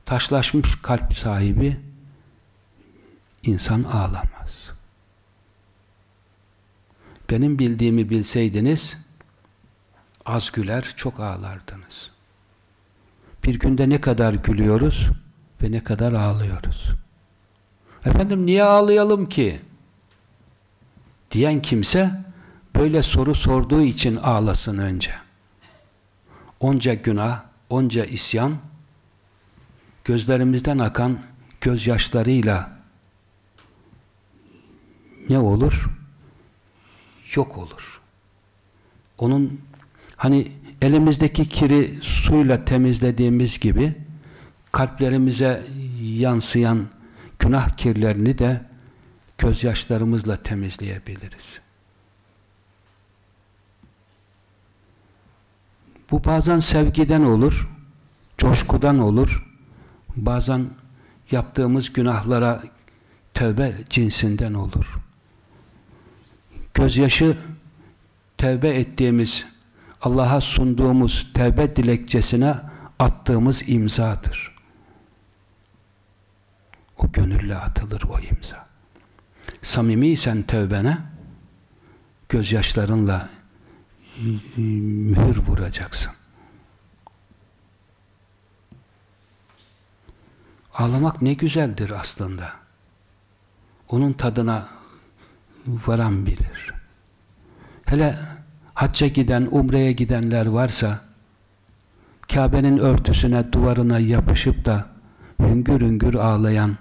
taşlaşmış kalp sahibi insan ağlamaz. Benim bildiğimi bilseydiniz az güler çok ağlardınız. Bir günde ne kadar gülüyoruz ve ne kadar ağlıyoruz. Efendim niye ağlayalım ki? Diyen kimse böyle soru sorduğu için ağlasın önce. Onca günah, onca isyan gözlerimizden akan gözyaşlarıyla ne olur? Yok olur. Onun hani elimizdeki kiri suyla temizlediğimiz gibi kalplerimize yansıyan günah kirlerini de gözyaşlarımızla temizleyebiliriz. Bu bazen sevgiden olur, coşkudan olur, bazen yaptığımız günahlara tövbe cinsinden olur. Gözyaşı tövbe ettiğimiz, Allah'a sunduğumuz tövbe dilekçesine attığımız imzadır. O gönülle atılır o imza. Samimiysen tövbene gözyaşlarınla mühür vuracaksın. Ağlamak ne güzeldir aslında. Onun tadına varan bilir. Hele hacca giden, umreye gidenler varsa Kabe'nin örtüsüne, duvarına yapışıp da hüngür hüngür ağlayan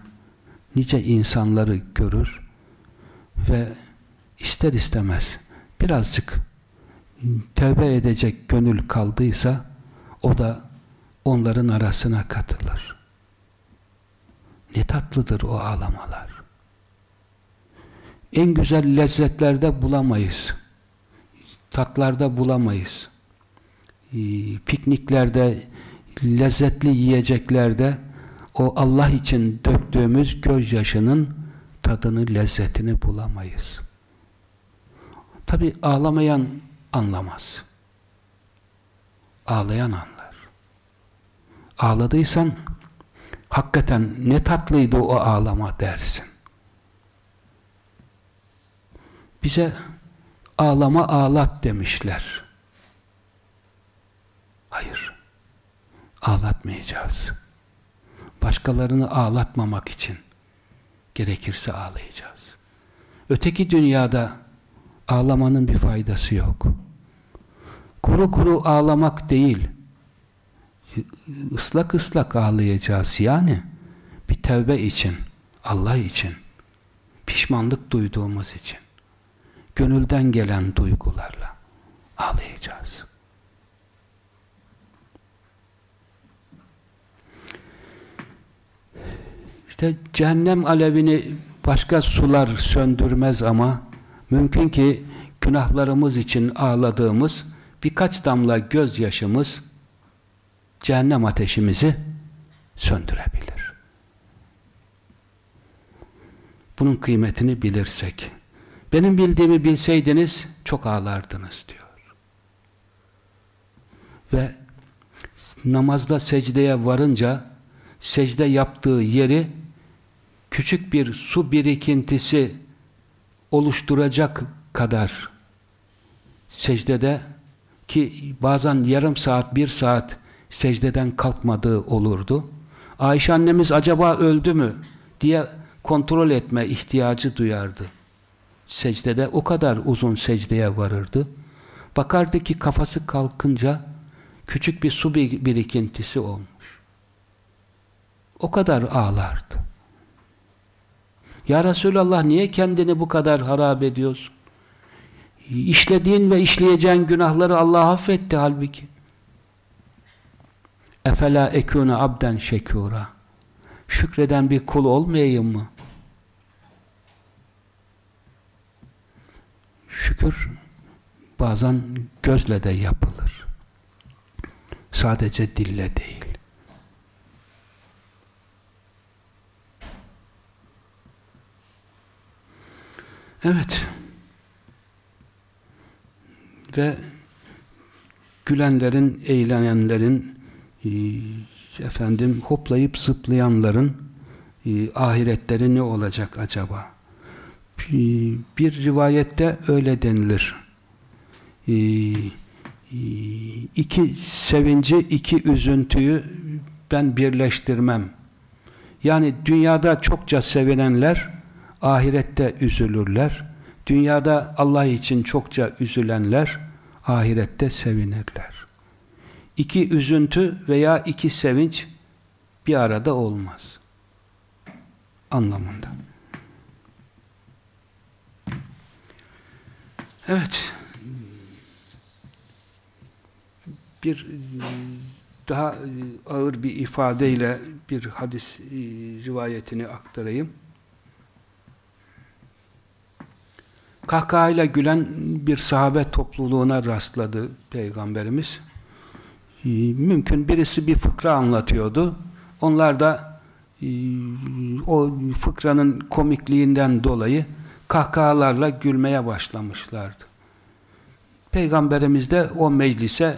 nice insanları görür ve ister istemez birazcık tevbe edecek gönül kaldıysa o da onların arasına katılır. Ne tatlıdır o ağlamalar. En güzel lezzetlerde bulamayız. Tatlarda bulamayız. Ee, pikniklerde, lezzetli yiyeceklerde o Allah için döktüğümüz gözyaşının tadını, lezzetini bulamayız. Tabi ağlamayan anlamaz. Ağlayan anlar. Ağladıysan hakikaten ne tatlıydı o ağlama dersin. Bize ağlama ağlat demişler. Hayır. Ağlatmayacağız. Başkalarını ağlatmamak için gerekirse ağlayacağız. Öteki dünyada ağlamanın bir faydası yok. Kuru kuru ağlamak değil, ıslak ıslak ağlayacağız yani bir tevbe için, Allah için, pişmanlık duyduğumuz için, gönülden gelen duygularla ağlayacağız. İşte cehennem alevini başka sular söndürmez ama mümkün ki günahlarımız için ağladığımız birkaç damla gözyaşımız cehennem ateşimizi söndürebilir. Bunun kıymetini bilirsek. Benim bildiğimi bilseydiniz çok ağlardınız diyor. Ve namazda secdeye varınca secde yaptığı yeri küçük bir su birikintisi oluşturacak kadar secdede ki bazen yarım saat, bir saat secdeden kalkmadığı olurdu. Ayşe annemiz acaba öldü mü diye kontrol etme ihtiyacı duyardı. Secdede o kadar uzun secdeye varırdı. Bakardı ki kafası kalkınca küçük bir su birikintisi olmuş. O kadar ağlardı. Ya Resulallah niye kendini bu kadar harap ediyorsun? İşlediğin ve işleyeceğin günahları Allah affetti halbuki. Efela ekûne abden şekûra. Şükreden bir kul olmayayım mı? Şükür bazen gözle de yapılır. Sadece dille değil. Evet. Ve gülenlerin, eğlenenlerin, e, efendim hoplayıp zıplayanların e, ahiretleri ne olacak acaba? E, bir rivayette öyle denilir. E, iki sevinci, iki üzüntüyü ben birleştirmem. Yani dünyada çokça sevinenler ahirette üzülürler. Dünyada Allah için çokça üzülenler ahirette sevinirler. İki üzüntü veya iki sevinç bir arada olmaz. Anlamında. Evet. Bir daha ağır bir ifadeyle bir hadis rivayetini aktarayım. kahkahayla gülen bir sahabe topluluğuna rastladı Peygamberimiz. Mümkün birisi bir fıkra anlatıyordu. Onlar da e, o fıkranın komikliğinden dolayı kahkahalarla gülmeye başlamışlardı. Peygamberimiz de o meclise e,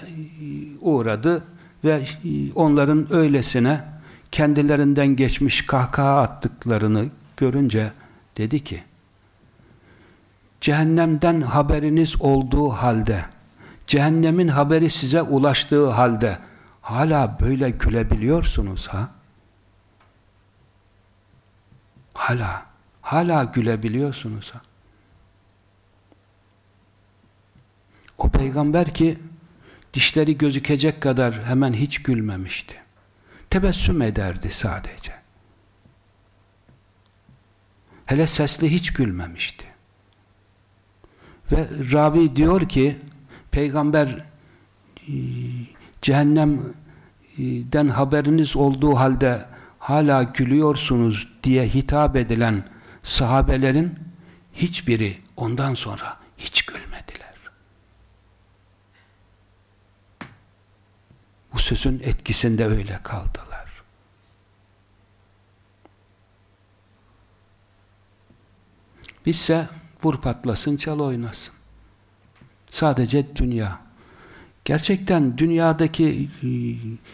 uğradı. ve e, onların öylesine kendilerinden geçmiş kahkaha attıklarını görünce dedi ki cehennemden haberiniz olduğu halde cehennemin haberi size ulaştığı halde hala böyle gülebiliyorsunuz ha? Hala, hala gülebiliyorsunuz? O peygamber ki dişleri gözükecek kadar hemen hiç gülmemişti. Tebessüm ederdi sadece. Hele sesli hiç gülmemişti. Ve ravi diyor ki peygamber e, cehennemden haberiniz olduğu halde hala gülüyorsunuz diye hitap edilen sahabelerin hiçbiri ondan sonra hiç gülmediler. Bu sözün etkisinde öyle kaldılar. Bizse vur patlasın çal oynasın. Sadece dünya. Gerçekten dünyadaki e,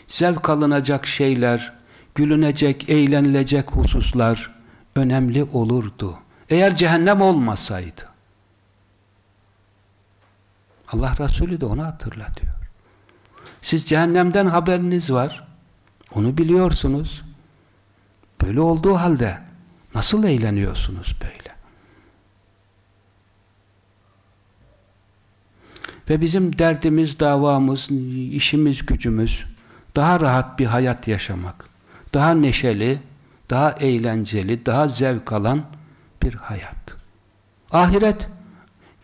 zevk alınacak şeyler, gülünecek, eğlenilecek hususlar önemli olurdu. Eğer cehennem olmasaydı. Allah Resulü de onu hatırlatıyor. Siz cehennemden haberiniz var. Onu biliyorsunuz. Böyle olduğu halde nasıl eğleniyorsunuz böyle? Ve bizim derdimiz, davamız, işimiz, gücümüz daha rahat bir hayat yaşamak. Daha neşeli, daha eğlenceli, daha zevk alan bir hayat. Ahiret,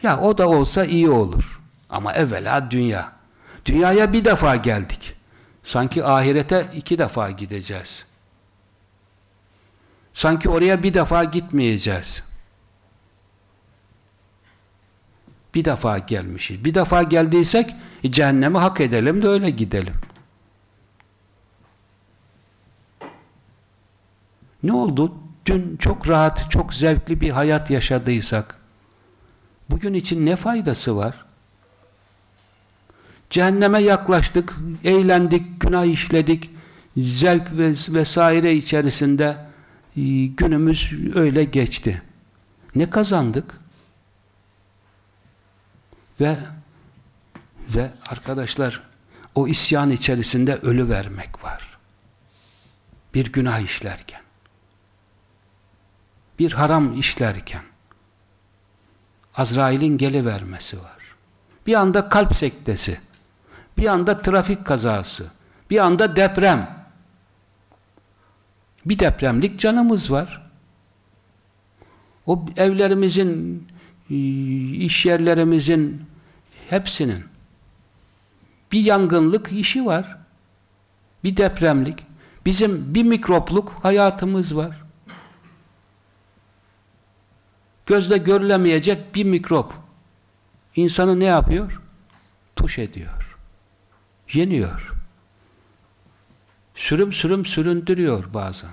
ya o da olsa iyi olur. Ama evvela dünya. Dünyaya bir defa geldik. Sanki ahirete iki defa gideceğiz. Sanki oraya bir defa gitmeyeceğiz. Bir defa gelmişiz. Bir defa geldiysek e, cehennemi hak edelim de öyle gidelim. Ne oldu? Dün çok rahat, çok zevkli bir hayat yaşadıysak bugün için ne faydası var? Cehenneme yaklaştık, eğlendik, günah işledik, zevk ve vesaire içerisinde e, günümüz öyle geçti. Ne kazandık? Ve ve arkadaşlar o isyan içerisinde ölü vermek var. Bir günah işlerken. Bir haram işlerken. Azrail'in gelivermesi var. Bir anda kalp sektesi. Bir anda trafik kazası. Bir anda deprem. Bir depremlik canımız var. O evlerimizin ee, iş yerlerimizin hepsinin bir yangınlık işi var. Bir depremlik. Bizim bir mikropluk hayatımız var. Gözle görülemeyecek bir mikrop. İnsanı ne yapıyor? Tuş ediyor. Yeniyor. Sürüm sürüm süründürüyor bazen.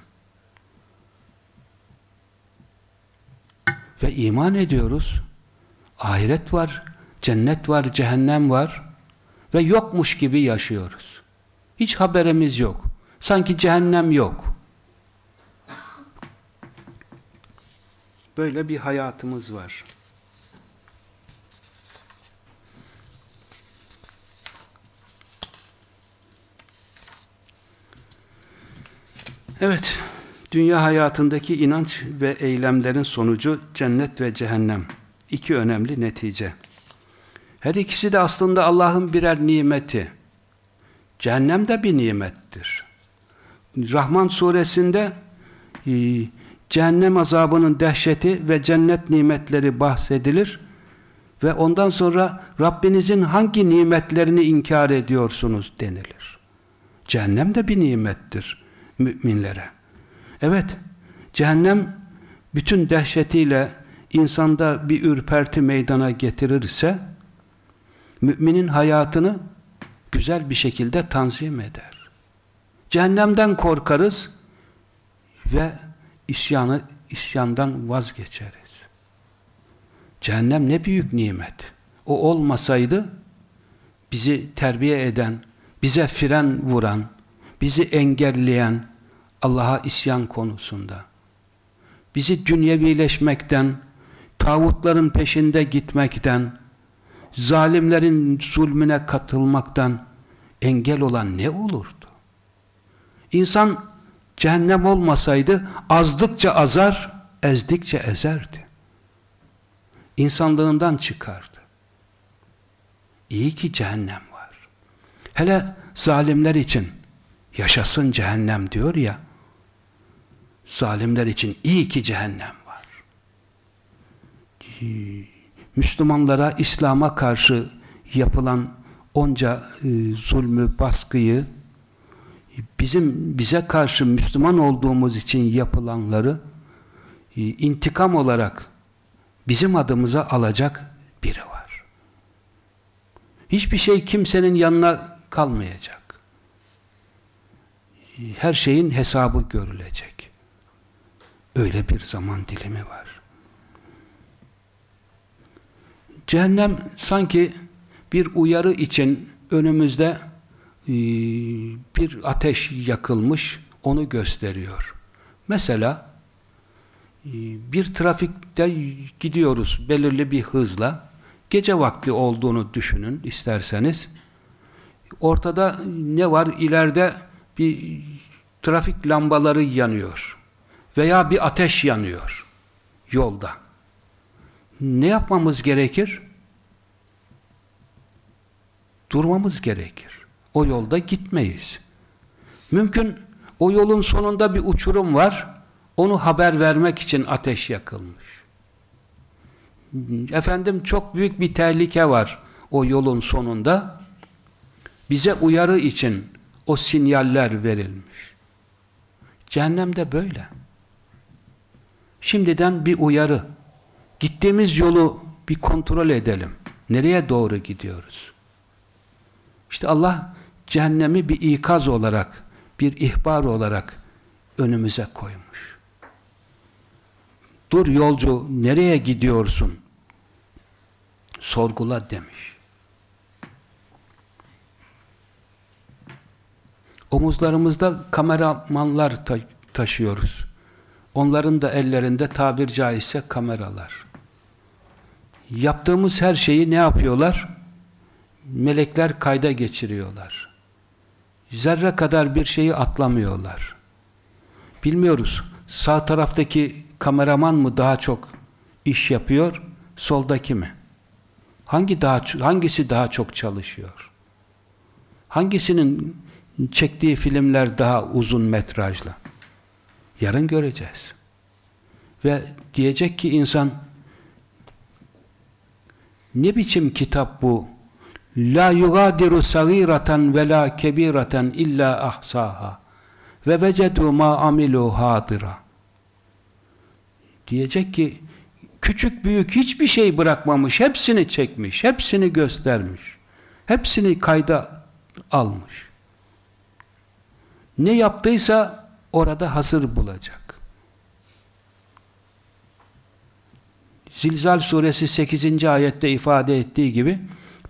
Ve iman ediyoruz. Ahiret var, cennet var, cehennem var ve yokmuş gibi yaşıyoruz. Hiç haberimiz yok. Sanki cehennem yok. Böyle bir hayatımız var. Evet dünya hayatındaki inanç ve eylemlerin sonucu cennet ve cehennem. İki önemli netice. Her ikisi de aslında Allah'ın birer nimeti. Cehennem de bir nimettir. Rahman suresinde cehennem azabının dehşeti ve cennet nimetleri bahsedilir ve ondan sonra Rabbinizin hangi nimetlerini inkar ediyorsunuz denilir. Cehennem de bir nimettir müminlere. Evet, cehennem bütün dehşetiyle insanda bir ürperti meydana getirirse, müminin hayatını güzel bir şekilde tanzim eder. Cehennemden korkarız ve isyanı isyandan vazgeçeriz. Cehennem ne büyük nimet. O olmasaydı bizi terbiye eden, bize fren vuran, bizi engelleyen Allah'a isyan konusunda, bizi dünyevileşmekten, tağutların peşinde gitmekten, zalimlerin zulmüne katılmaktan engel olan ne olurdu? İnsan cehennem olmasaydı azdıkça azar, ezdikçe ezerdi. İnsanlığından çıkardı. İyi ki cehennem var. Hele zalimler için yaşasın cehennem diyor ya, zalimler için iyi ki cehennem var. Müslümanlara, İslam'a karşı yapılan onca e, zulmü, baskıyı, bizim bize karşı Müslüman olduğumuz için yapılanları e, intikam olarak bizim adımıza alacak biri var. Hiçbir şey kimsenin yanına kalmayacak. Her şeyin hesabı görülecek. Öyle bir zaman dilimi var. Cehennem sanki bir uyarı için önümüzde e, bir ateş yakılmış, onu gösteriyor. Mesela e, bir trafikte gidiyoruz belirli bir hızla, gece vakti olduğunu düşünün isterseniz. Ortada ne var? İleride bir trafik lambaları yanıyor veya bir ateş yanıyor yolda. Ne yapmamız gerekir? Durmamız gerekir. O yolda gitmeyiz. Mümkün o yolun sonunda bir uçurum var. Onu haber vermek için ateş yakılmış. Efendim çok büyük bir tehlike var o yolun sonunda. Bize uyarı için o sinyaller verilmiş. Cehennemde böyle. Şimdiden bir uyarı. Gittiğimiz yolu bir kontrol edelim. Nereye doğru gidiyoruz? İşte Allah cehennemi bir ikaz olarak, bir ihbar olarak önümüze koymuş. Dur yolcu, nereye gidiyorsun? Sorgula demiş. Omuzlarımızda kameramanlar ta taşıyoruz. Onların da ellerinde tabir caizse kameralar. Yaptığımız her şeyi ne yapıyorlar? Melekler kayda geçiriyorlar. Zerre kadar bir şeyi atlamıyorlar. Bilmiyoruz. Sağ taraftaki kameraman mı daha çok iş yapıyor, soldaki mi? Hangi daha hangisi daha çok çalışıyor? Hangisinin çektiği filmler daha uzun metrajlı? Yarın göreceğiz. Ve diyecek ki insan ne biçim kitap bu? La yugadiru sagiratan ve la kebiratan illa ahsaha ve vecedu ma amilu hadira. Diyecek ki küçük büyük hiçbir şey bırakmamış, hepsini çekmiş, hepsini göstermiş. Hepsini kayda almış. Ne yaptıysa orada hazır bulacak. Zilzal suresi 8. ayette ifade ettiği gibi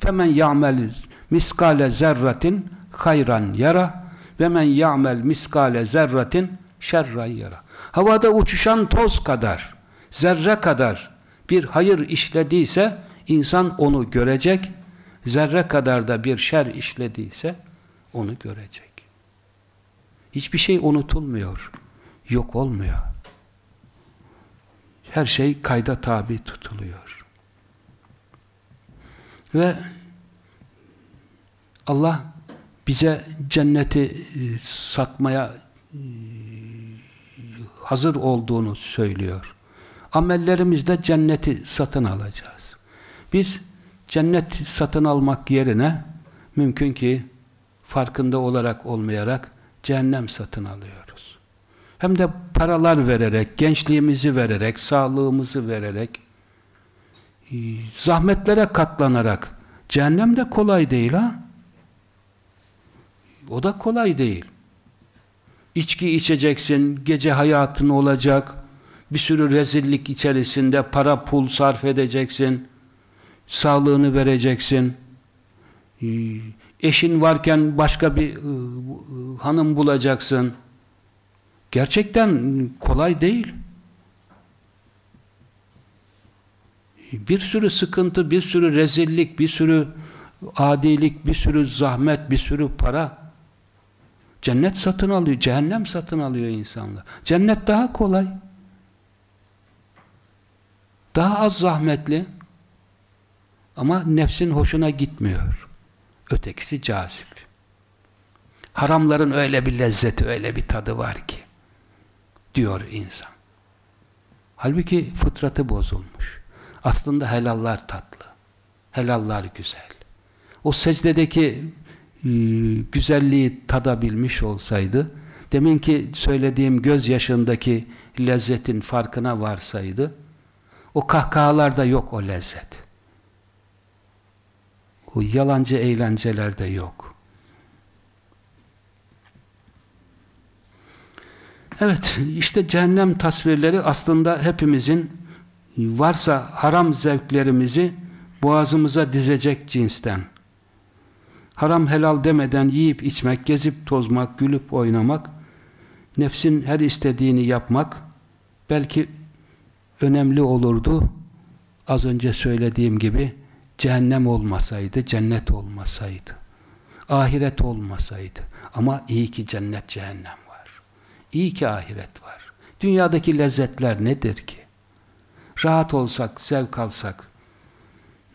femen ya'mel miskale zerratin hayran yara ve men ya'mel miskale zerratin şerran yara. Havada uçuşan toz kadar, zerre kadar bir hayır işlediyse insan onu görecek, zerre kadar da bir şer işlediyse onu görecek. Hiçbir şey unutulmuyor, yok olmuyor. Her şey kayda tabi tutuluyor. Ve Allah bize cenneti e, satmaya e, hazır olduğunu söylüyor. Amellerimizde cenneti satın alacağız. Biz cennet satın almak yerine mümkün ki farkında olarak olmayarak cehennem satın alıyoruz. Hem de paralar vererek, gençliğimizi vererek, sağlığımızı vererek, zahmetlere katlanarak, cehennem de kolay değil ha. O da kolay değil. İçki içeceksin, gece hayatın olacak, bir sürü rezillik içerisinde para pul sarf edeceksin, sağlığını vereceksin, e, Eşin varken başka bir ıı, ıı, hanım bulacaksın. Gerçekten kolay değil. Bir sürü sıkıntı, bir sürü rezillik, bir sürü adilik, bir sürü zahmet, bir sürü para. Cennet satın alıyor, cehennem satın alıyor insanlar. Cennet daha kolay. Daha az zahmetli. Ama nefsin hoşuna gitmiyor. Ötekisi cazip. Haramların öyle bir lezzeti, öyle bir tadı var ki diyor insan. Halbuki fıtratı bozulmuş. Aslında helallar tatlı. Helallar güzel. O secdedeki e, güzelliği tadabilmiş olsaydı, deminki söylediğim gözyaşındaki lezzetin farkına varsaydı, o kahkahalarda yok o lezzet. O yalancı eğlencelerde yok. Evet, işte cehennem tasvirleri aslında hepimizin varsa haram zevklerimizi boğazımıza dizecek cinsten. Haram helal demeden yiyip içmek, gezip tozmak, gülüp oynamak, nefsin her istediğini yapmak belki önemli olurdu. Az önce söylediğim gibi cehennem olmasaydı, cennet olmasaydı, ahiret olmasaydı. Ama iyi ki cennet, cehennem var. İyi ki ahiret var. Dünyadaki lezzetler nedir ki? Rahat olsak, zevk alsak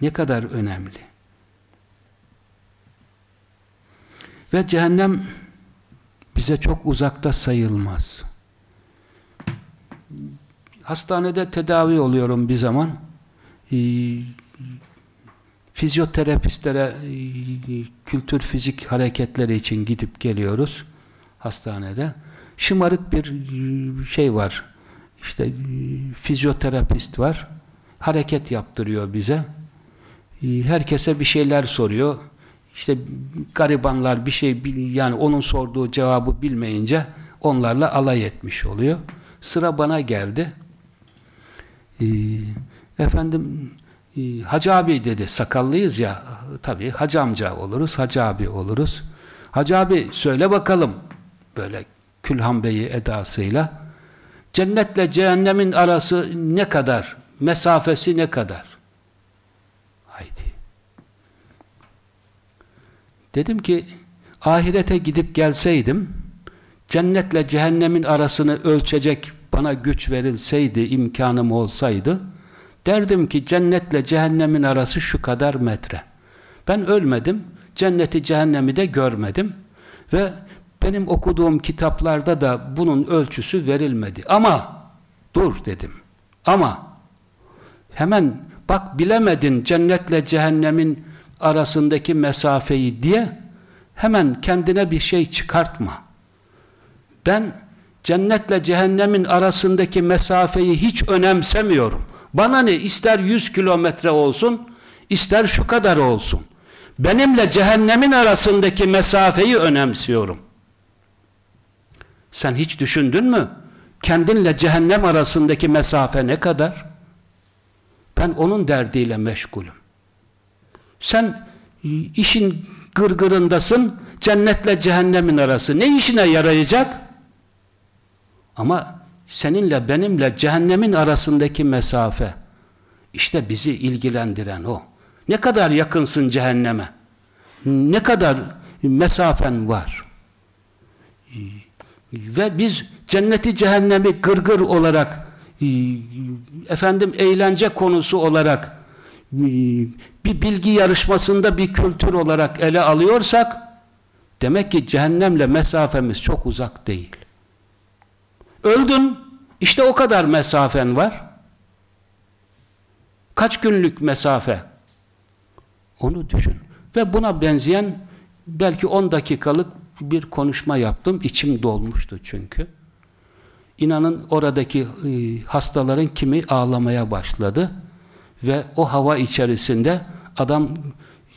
ne kadar önemli. Ve cehennem bize çok uzakta sayılmaz. Hastanede tedavi oluyorum bir zaman. Ee, fizyoterapistlere kültür fizik hareketleri için gidip geliyoruz hastanede. Şımarık bir e, şey var. İşte e, fizyoterapist var. Hareket yaptırıyor bize. Herkese bir şeyler soruyor. İşte garibanlar bir şey yani onun sorduğu cevabı bilmeyince onlarla alay etmiş oluyor. Sıra bana geldi. Efendim ee, Hacı abi dedi, sakallıyız ya, tabii Hacı amca oluruz, Hacı abi oluruz. Hacı abi söyle bakalım, böyle Külhan Bey'i edasıyla, cennetle cehennemin arası ne kadar, mesafesi ne kadar? Haydi. Dedim ki, ahirete gidip gelseydim, cennetle cehennemin arasını ölçecek bana güç verilseydi, imkanım olsaydı, Derdim ki cennetle cehennemin arası şu kadar metre. Ben ölmedim, cenneti cehennemi de görmedim ve benim okuduğum kitaplarda da bunun ölçüsü verilmedi. Ama dur dedim. Ama hemen bak bilemedin cennetle cehennemin arasındaki mesafeyi diye hemen kendine bir şey çıkartma. Ben cennetle cehennemin arasındaki mesafeyi hiç önemsemiyorum. Bana ne ister 100 kilometre olsun, ister şu kadar olsun. Benimle cehennemin arasındaki mesafeyi önemsiyorum. Sen hiç düşündün mü? Kendinle cehennem arasındaki mesafe ne kadar? Ben onun derdiyle meşgulüm. Sen işin gırgırındasın, cennetle cehennemin arası. Ne işine yarayacak? Ama seninle benimle cehennemin arasındaki mesafe işte bizi ilgilendiren o. Ne kadar yakınsın cehenneme? Ne kadar mesafen var? Ve biz cenneti cehennemi gırgır olarak efendim eğlence konusu olarak bir bilgi yarışmasında bir kültür olarak ele alıyorsak demek ki cehennemle mesafemiz çok uzak değil. Öldün. İşte o kadar mesafen var. Kaç günlük mesafe? Onu düşün. Ve buna benzeyen belki 10 dakikalık bir konuşma yaptım. İçim dolmuştu çünkü. İnanın oradaki e, hastaların kimi ağlamaya başladı. Ve o hava içerisinde adam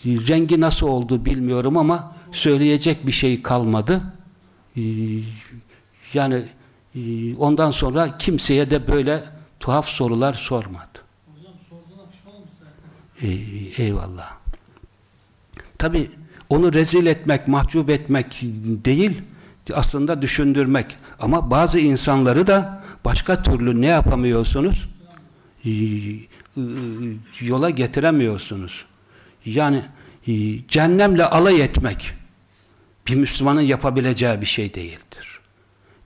e, rengi nasıl oldu bilmiyorum ama söyleyecek bir şey kalmadı. E, yani ondan sonra kimseye de böyle tuhaf sorular sormadı. Hocam sorduğuna pişman Ee, eyvallah. Tabi Onu rezil etmek, mahcup etmek değil, aslında düşündürmek. Ama bazı insanları da başka türlü ne yapamıyorsunuz? Yola getiremiyorsunuz. Yani cehennemle alay etmek bir Müslümanın yapabileceği bir şey değildir.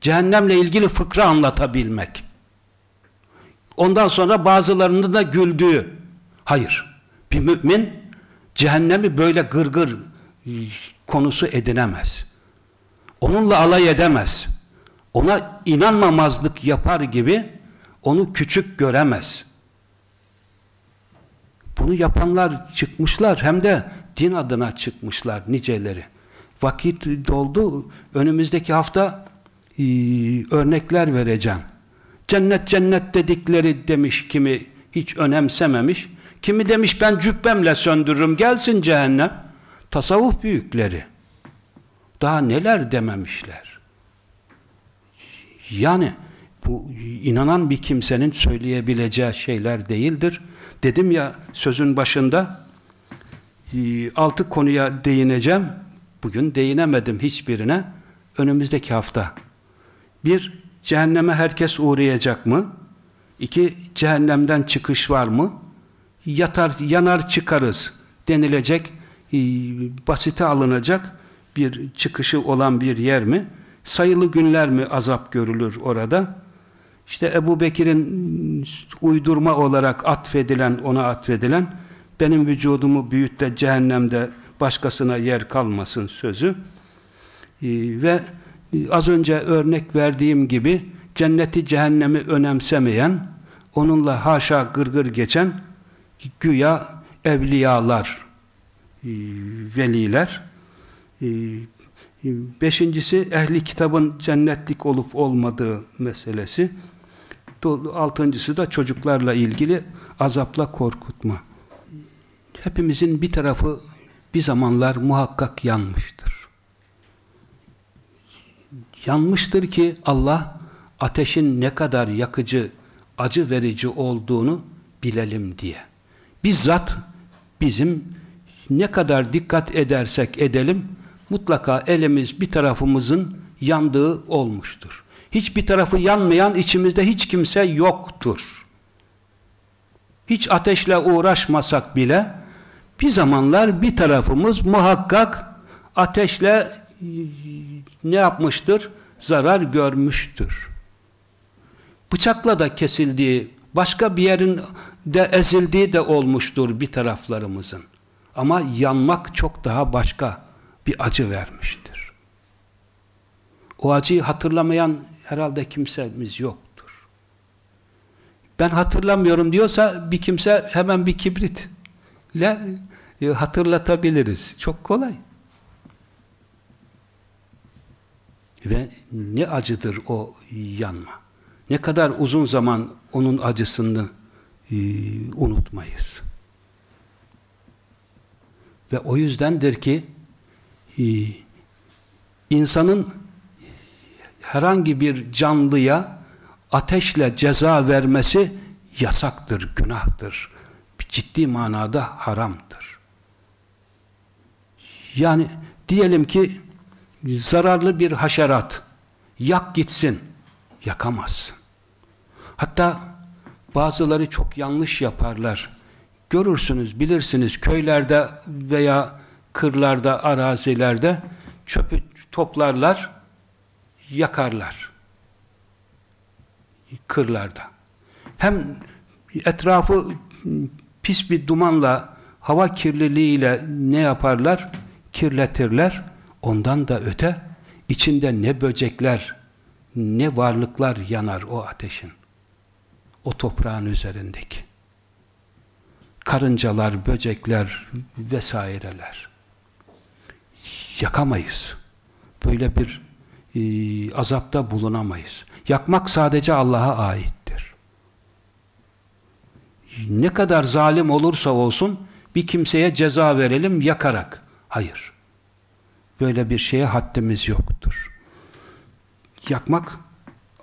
Cehennemle ilgili fıkra anlatabilmek. Ondan sonra bazılarının da güldüğü. Hayır. Bir mümin cehennemi böyle gırgır konusu edinemez. Onunla alay edemez. Ona inanmamazlık yapar gibi onu küçük göremez. Bunu yapanlar çıkmışlar hem de din adına çıkmışlar niceleri. Vakit doldu. Önümüzdeki hafta e, örnekler vereceğim. Cennet cennet dedikleri demiş kimi hiç önemsememiş. Kimi demiş ben cübbemle söndürürüm gelsin cehennem. Tasavvuf büyükleri. Daha neler dememişler. Yani bu inanan bir kimsenin söyleyebileceği şeyler değildir. Dedim ya sözün başında e, altı konuya değineceğim. Bugün değinemedim hiçbirine. Önümüzdeki hafta. Bir, cehenneme herkes uğrayacak mı? İki, cehennemden çıkış var mı? Yatar, yanar çıkarız denilecek, basite alınacak bir çıkışı olan bir yer mi? Sayılı günler mi azap görülür orada? İşte Ebu Bekir'in uydurma olarak atfedilen, ona atfedilen benim vücudumu büyüt de cehennemde başkasına yer kalmasın sözü ee, ve az önce örnek verdiğim gibi cenneti cehennemi önemsemeyen onunla haşa gırgır geçen güya evliyalar e, veliler e, beşincisi ehli kitabın cennetlik olup olmadığı meselesi altıncısı da çocuklarla ilgili azapla korkutma hepimizin bir tarafı bir zamanlar muhakkak yanmıştır. Yanmıştır ki Allah ateşin ne kadar yakıcı, acı verici olduğunu bilelim diye. Bizzat bizim ne kadar dikkat edersek edelim mutlaka elimiz bir tarafımızın yandığı olmuştur. Hiçbir tarafı yanmayan içimizde hiç kimse yoktur. Hiç ateşle uğraşmasak bile bir zamanlar bir tarafımız muhakkak ateşle ne yapmıştır? Zarar görmüştür. Bıçakla da kesildiği, başka bir yerin de ezildiği de olmuştur bir taraflarımızın. Ama yanmak çok daha başka bir acı vermiştir. O acıyı hatırlamayan herhalde kimsemiz yoktur. Ben hatırlamıyorum diyorsa bir kimse hemen bir kibritle e, hatırlatabiliriz. Çok kolay. Ve ne acıdır o yanma. Ne kadar uzun zaman onun acısını e, unutmayız. Ve o yüzdendir ki e, insanın herhangi bir canlıya ateşle ceza vermesi yasaktır, günahtır. Ciddi manada haramdır. Yani diyelim ki zararlı bir haşerat yak gitsin yakamazsın. Hatta bazıları çok yanlış yaparlar. Görürsünüz, bilirsiniz köylerde veya kırlarda, arazilerde çöpü toplarlar, yakarlar. Kırlarda. Hem etrafı pis bir dumanla, hava kirliliğiyle ne yaparlar? kirletirler. Ondan da öte içinde ne böcekler ne varlıklar yanar o ateşin. O toprağın üzerindeki. Karıncalar, böcekler vesaireler. Yakamayız. Böyle bir e, azapta bulunamayız. Yakmak sadece Allah'a aittir. Ne kadar zalim olursa olsun bir kimseye ceza verelim yakarak. Hayır. Böyle bir şeye haddimiz yoktur. Yakmak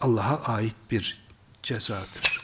Allah'a ait bir cezadır.